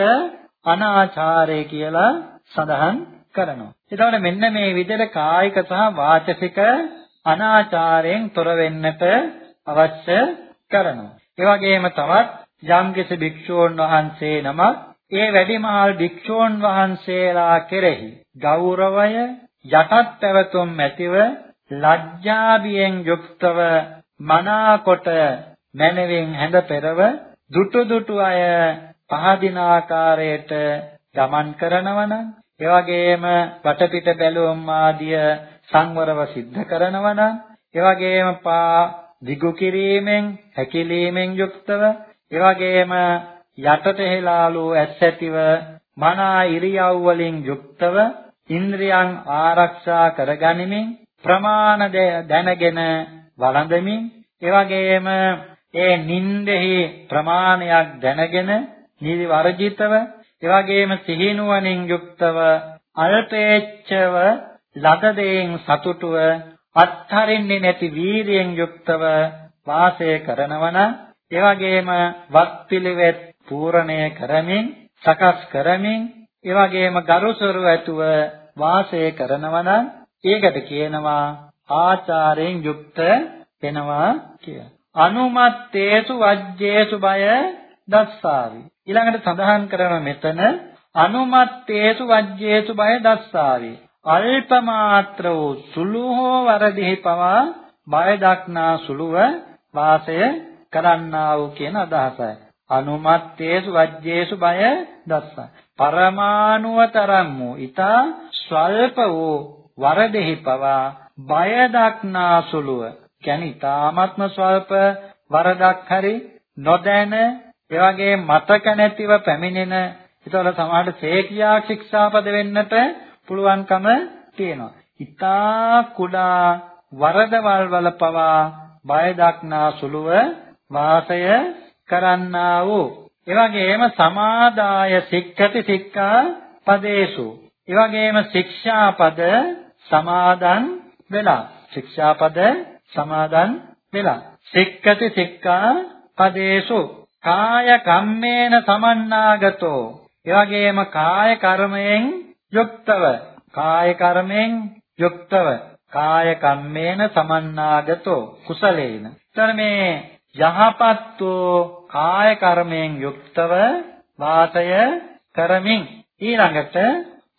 අනාචාරය කියලා සඳහන් කරනවා. එතකොට මෙන්න මේ විදිහට කායික සහ වාචසික අනාචාරයෙන් තොර වෙන්නට අවශ්‍ය කරනවා. ඒ වගේම තවත් යම්කිසි භික්ෂූන් වහන්සේ නමක් ඒ වැඩිමහල් භික්ෂූන් වහන්සේලා කෙරෙහි ගෞරවය යටත් පැවතුම් ඇතිව ලැජ්ජාබියෙන් යුක්තව මනාකොට මනවින් හැඳ පෙරව දුටු දුටු අය පහදින ආකාරයට ගමන් කරනවනම් ඒ වගේම වටපිට බැලුම් ආදිය සංවරව සිද්ධ කරනවනම් ඒ වගේම පා දිගු කිරීමෙන් හැකිලීමෙන් යුක්තව ඒ වගේම යටට හෙලාලු ඇස්සැතිව මනා ඉරියව් වලින් යුක්තව ඉන්ද්‍රියන් ආරක්ෂා කරගනිමින් ප්‍රමාණ දැනගෙන වළඳමින් ඒ වගේම ඒ නින්දෙහි ප්‍රමාණයක් දැනගෙන නිදි වර්ජිතව ඒ වගේම සිහිනුවණින් යුක්තව අල්පේච්ඡව ලද දෙයින් සතුටුව අත්හරින්නේ නැති වීරියෙන් යුක්තව වාසය කරනවන ඒ වගේම වත්පිළිවෙත් පූර්ණය කරමින් සකස් කරමින් ඒ වගේම ගරුසරු ඇතුව වාසය කරනවා නම් ඒකට කියනවා ආචාරයෙන් යුක්ත වෙනවා කියලා. අනුමත්තේසු වජ්ජේසු බය දස්සාවි. ඊළඟට සඳහන් කරන මෙතන අනුමත්තේසු වජ්ජේසු බය දස්සාවි. අල්ප මාත්‍ර වූ සුළු හෝ වරදෙහි පවා බය දක්නා සුළුව වාසය කරන්නා වූ කියන අදහසයි. අනුමත්තේසු වජ්ජේසු බය දස්සා. පරමාණුව තරම් වූ ඊතා ස්වල්ප වූ වරදෙහි පවා බය දක්නා සුළුව කියන්නේ ඊ타ත්ම ස්වල්ප වරදක් හරි නොදැන ඒ වගේ මතක නැතිව පැමිණෙන ඒතවල සමහරට සේකියා ශික්ෂාපද වෙන්නට පුළුවන්කම තියෙනවා. ඊතා කුඩා වරදවල් වල පවා බය දක්නා සුළුව වාසය කරන්නා වූ එවැගේම සමාදාය සික්ඛති සික්ඛා පදේසු එවැගේම ශික්ෂාපද සමාදන් වෙලා ශික්ෂාපද සමාදන් වෙලා. සික්ඛති සික්ඛා පදේසු. කාය කම්මේන සමන්නාගතෝ. එවැගේම කාය කර්මයෙන් යුක්තව. කාය කර්මයෙන් යුක්තව. කාය කම්මේන සමන්නාගතෝ. කුසලේන. ତර මේ යහපත් වූ කාය කර්මයෙන් යුක්තව වාසය කරමින් ඊළඟට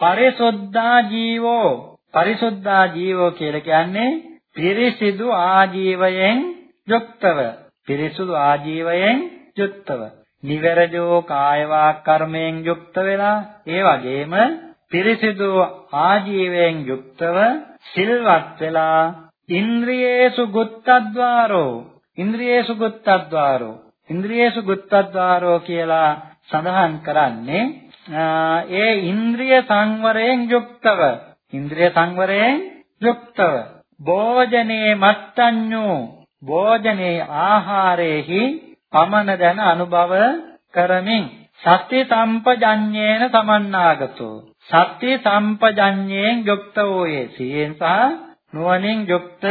පරිසුද්ධා ජීවෝ. පරිසුද්ධා ජීවෝ කියලා කියන්නේ පිරිසිදු ආජීවයෙන් යුක්තව. පිරිසුදු ආජීවයෙන් යුක්තව. නිවැරදිව කාය වාක් කර්මයෙන් යුක්ත වෙලා ඒ වගේම පිරිසිදු ආජීවයෙන් යුක්තව සිල්වත් වෙලා ඉන්ද්‍රියේසු ගුත්තද්වාරෝ. ඉන්ද්‍රියේසු ගුත්තද්වාරෝ. ඉන්ද්‍රියේසු ගුත්තද්වාරෝ කියලා සඳහන් කරන්නේ ඒ ඉන්ද්‍රිය සංවරයෙන් යුක්තව. ඉන්ද්‍රිය සංවරයෙන් යුක්තව. භෝජනේ මත්තඤ්ඤෝ. භෝජනේ ආහාරේහි පමන දැන අනුභව කරමින් සත්‍ය සම්පජඤ්ඤේන සමන්නාගතෝ සත්‍ය සම්පජඤ්ඤයෙන් යුක්ත වූයේ සියෙන් සහ නුවණින් යුක්ත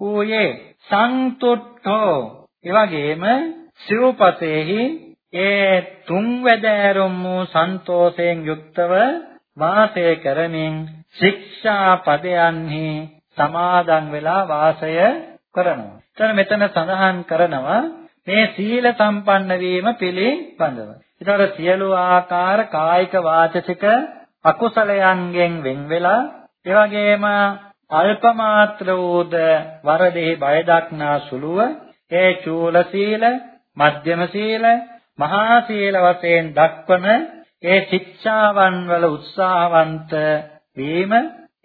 වූයේ සංතුට්ඨෝ එවැගේම සිව්පසේහි ඒ තුන් වැදෑරුම් වූ සන්තෝෂයෙන් යුක්තව වාසය කරමින් ශික්ෂා පදයන්හි සමාදන් වෙලා වාසය කරනවා. එතන මෙතන සඳහන් කරනවා මේ සීල සම්පන්න වීම පිළිබඳව. ඒතර සියලු ආකාර කායික වාචසික අකුසලයන්ගෙන් වෙන් වෙලා ඒ වගේම අල්ප මාත්‍ර වූද වරදෙහි බය දක්නා සුළුව ඒ චූල සීල මධ්‍යම සීල මහා සීල වශයෙන් දක්වන ඒ ශික්ෂාවන් වල උත්සාහවන්ත වීම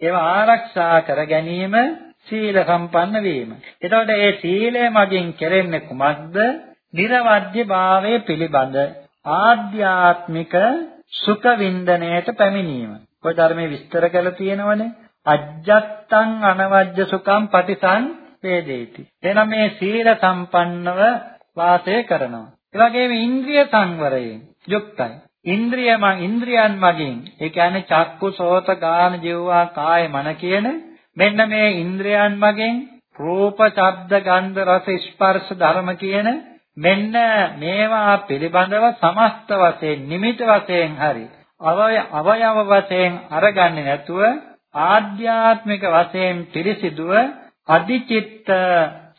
ඒව ආරක්ෂා කර ගැනීම සීල සම්පන්න වීම. එතකොට මේ සීලය මගින් කෙරෙන්නේ කුමක්ද? නිර්වද්‍ය භාවයේ පිළිබඳ ආධ්‍යාත්මික සුඛ වින්දනයට පැමිණීම. ඔය ධර්මයේ විස්තර කරලා තියෙනවනේ. අජ්ජත්තං අනවජ්‍ය සුඛං පටිසං වේදේති. එහෙනම් මේ සීල සම්පන්නව වාසය කරනවා. ඒ වගේම ඉන්ද්‍රිය සංවරයෙන් යුක්තයි. ඉන්ද්‍රිය මං ඉන්ද්‍රියන් මගින් ඒ කියන්නේ චක්කු සෝත ගාන ජීවා කාය මන කියන මෙන්න මේ ඉන්ද්‍රයන් මගෙන් රූප, ශබ්ද, ගන්ධ, රස, ස්පර්ශ ධර්ම කියන මෙන්න මේවා පිළිබඳව සමස්ත වශයෙන් නිමිති වශයෙන් හරි අවයව වශයෙන් අරගන්නේ නැතුව ආධ්‍යාත්මික වශයෙන් පිරිසිදුව අධිචිත්ත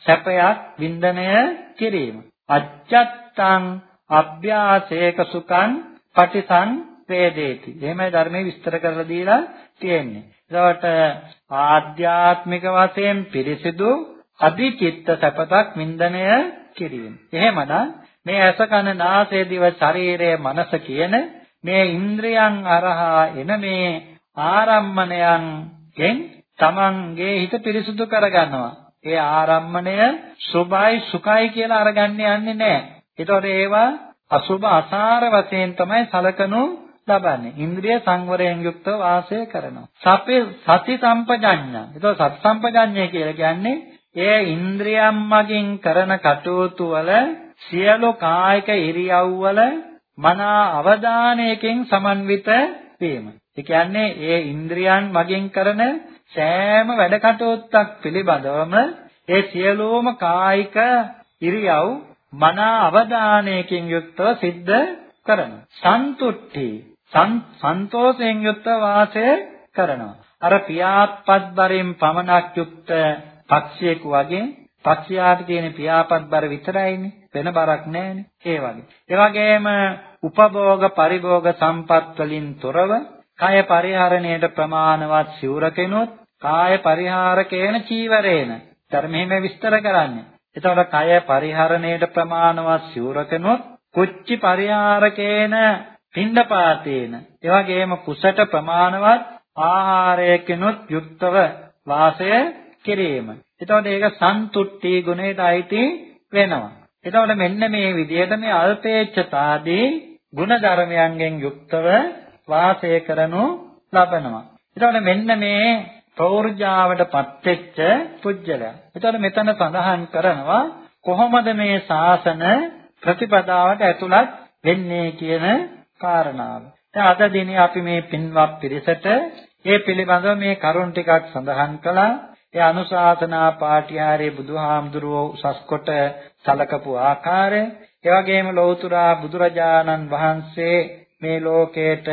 සැපයක් වින්දනය කිරීම. අච්චත්තං අභ්‍යාසේක සුඛං පටිසං වේදේති එහෙමයි ධර්මයේ විස්තර කරලා දීලා තියෙන්නේ ඒකට ආධ්‍යාත්මික වශයෙන් පිරිසිදු අධිචිත්ත සැපතක් වින්දනය කිරීම. එහෙමනම් මේ ඇස කන නාසය දිව ශරීරය මනස කියන මේ ඉන්ද්‍රයන් අරහා එන මේ ආරම්මණයන්ගෙන් තමන්ගේ හිත පිරිසුදු කරගන්නවා. ඒ ආරම්මණය සුභයි සුඛයි කියලා අරගන්නේ යන්නේ නැහැ. ඒතකොට ඒවා අසුභ අසාර වශයෙන් තමයි සලකනු ලබන්නේ. ඉන්ද්‍රිය සංවරයෙන් යුක්තව වාසය කරනවා. සපේ සති සම්පජඤ්ඤා. ඒතකොට සති සම්පජඤ්ඤය කියලා කියන්නේ ඒ ඉන්ද්‍රියම් මගින් කරන කටයුතු වල සියලු කායික ඉරියව් වල මනා අවධානයකින් සමන්විත වීම. ඒ කියන්නේ ඒ ඉන්ද්‍රියන් මගින් කරන සෑම වැඩ කටයුත්තක් පිළිබඳවම ඒ සියලුම කායික ඉරියව් මන අවධානයකින් යුක්තව සිද්ධ කරනවා. සන්තුට්ටි සන්තෝෂයෙන් යුක්තව වාසය කරනවා. අර පියාපත් බරෙන් පමණක් යුක්ත පක්ෂියෙකු වගේ පක්ෂියාට තියෙන පියාපත් බර විතරයිනේ වෙන බරක් නැහැනේ ඒ වගේ. ඒ වගේම උපභෝග පරිභෝග සම්පත් වලින් තොරව කය පරිහරණයට ප්‍රමාණවත් සිවුර කෙනොත් කාය පරිහාරකේන චීවරේන. ධර්මයෙන් විස්තර කරන්නේ. එතකොට කය පරිහරණයට ප්‍රමාණවත් සිවුර කෙනොත් කුච්චි පරිහාරකේන පින්ඩපාතේන. ඒ වගේම කුසට ප්‍රමාණවත් ආහාරයකිනුත් යුක්තව වාසය කිරීම. එතකොට ඒක සන්තුට්ටි ගුණයට අයිති වෙනවා. එතකොට මෙන්න මේ විදිහට මේ අල්පේච්ඡතාදී ගුණ ධර්මයන්ගෙන් යුක්තව වාසය කරනු ලබනවා. එතකොට මෙන්න මේ ප්‍රෞර්ජාවටපත් වෙච්ච පුජ්‍යලයා. එතකොට මෙතන සඳහන් කරනවා කොහොමද මේ ශාසන ප්‍රතිපදාවට ඇතුළත් වෙන්නේ කියන කාරණාව. දැන් අද දිනේ අපි මේ පින්වත් පිරිසට ඒ පිළිබඳව මේ කරුණ ටිකක් සඳහන් කළා. ඒ අනුශාසනා පාඨ්‍යාරයේ බුදුහාමුදුරුවෝ උසස් කොට සලකපු ආකාරය, ඒ වගේම ලෞතුරා බුදුරජාණන් වහන්සේ මේ ලෝකයට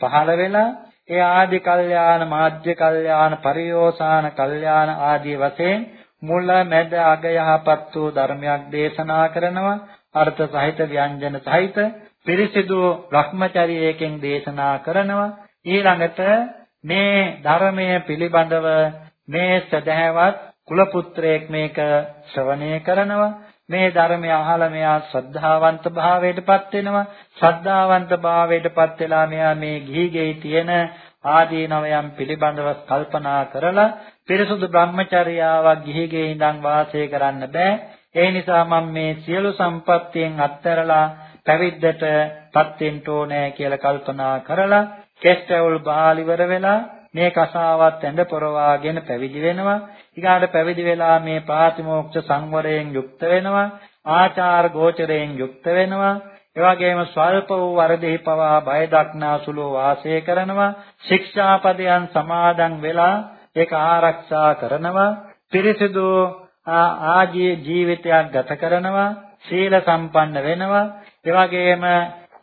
පහළ වෙලා ඒ ආදි කල්යාණ මාධ්‍ය කල්යාණ පරියෝසాన කල්යාණ ආදී වශයෙන් මුල මැද අග යහපත් වූ ධර්මයක් දේශනා කරනවා. අර්ථ සහිත ව්‍යංජන සහිත පිරිසිදු භ්‍රමචර්යයෙන් දේශනා කරනවා. ඊළඟට මේ ධර්මය පිළිබඳව මේ සදහැවත් කුල පුත්‍රයෙක් මේක ශ්‍රවණය කරනවා. මේ ධර්මය අහලා මෙයා ශ්‍රද්ධාවන්ත භාවයටපත් වෙනවා ශ්‍රද්ධාවන්ත භාවයටපත් වෙලා මෙයා මේ ගිහි ගෙයි තියෙන ආදීනවයන් පිළිබඳව කල්පනා කරලා පිරිසුදු බ්‍රහ්මචර්යාවක් ගිහි ගෙයි ඉඳන් වාසය කරන්න බෑ ඒ නිසා මම මේ සියලු සම්පත්තියෙන් අත්හැරලා පැවිද්දටපත් වෙන්න ඕනේ කියලා කල්පනා කරලා කෙස්ටවුල් බාලිවර වෙලා මේ කසාවත් ඇඳ පොරවාගෙන පැවිදි වෙනවා. ඊගාට පැවිදි වෙලා මේ පාතිමෝක්ෂ සංවරයෙන් යුක්ත වෙනවා. ආචාර ගෝචරයෙන් යුක්ත වෙනවා. එවැගේම ස්වල්ප වූ වරදෙහි පවා බය දක්නාසුලෝ වාසය කරනවා. ශික්ෂාපදයන් සමාදන් වෙලා ඒක ආරක්ෂා කරනවා. පිරිසිදු ආජී ජීවිතයක් ගත කරනවා. සීල සම්පන්න වෙනවා. එවැගේම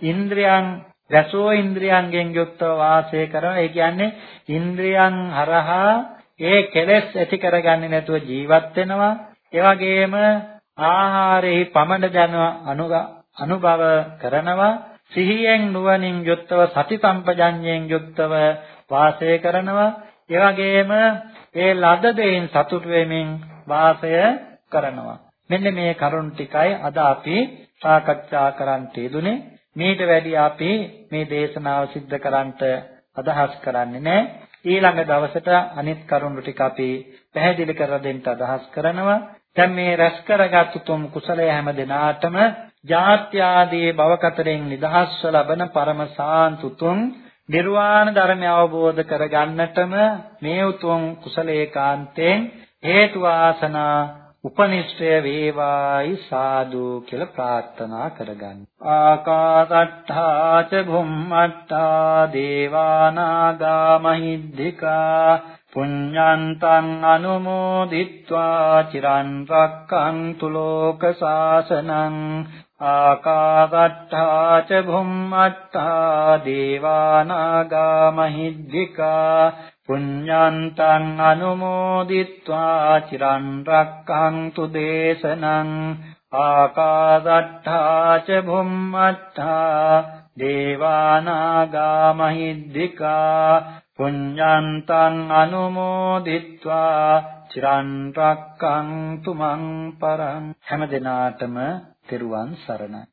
ඉන්ද්‍රියන් රසෝ ඉන්ද්‍රියන්ගෙන් යුක්තව වාසය කරන ඒ කියන්නේ ඉන්ද්‍රියන් හරහා ඒ කෙලෙස් ඇති කරගන්නේ නැතුව ජීවත් වෙනවා. ඒ වගේම ආහාරෙහි පමණ දැන අනුභව කරනවා. සිහියෙන් නුවණින් යුක්තව සති සම්පජඤ්ඤයෙන් යුක්තව වාසය කරනවා. ඒ වගේම ඒ ලද දෙයින් සතුට වෙමින් වාසය කරනවා. මෙන්න මේ කරුණ ටිකයි අද අපි සාකච්ඡා කරන්න යෙදුනේ මේට වැඩි අපි මේ දේශනාව සිද්ධ කරන්නට අදහස් කරන්නේ නැහැ. ඊළඟ දවසට අනිත් කරුණු ටික අපි පැහැදිලි කර දෙන්න අදහස් කරනවා. දැන් මේ රැස් කරගත් තුම් කුසලය හැම දිනාටම ජාත්‍ය ආදී භව කතරෙන් නිදහස්ව ලබන පරම සාන්තුතුම් නිර්වාණ ධර්මය අවබෝධ කරගන්නටම මේ උතුම් කුසලේකාන්තයෙන් හේතු වාසනා උපනිෂ්ඨය වේවායි සාදු කියලා ප්‍රාර්ථනා කරගන්න. ආකාසට්ඨා ච භුම්මට්ඨා දේවානාගා මහිද්దికා පුඤ්ඤන්තං අනුමෝදිත්වා චිරන් රැක්කන්තු ලෝක සාසනං ආකාසට්ඨා ච භුම්මට්ඨා දේවානාගා මහිද්దికා පුඤ්ඤන්තං අනුමෝදිත්වා චිරන් රක්ඛන්තු දේශනං ආකාදට්ඨා ච භුම්මට්ඨා දේවානාගා මහිද්దికා පුඤ්ඤන්තං අනුමෝදිත්වා චිරන් රක්ඛන්තු මං පරං හැම දිනාටම තෙරුවන් සරණයි.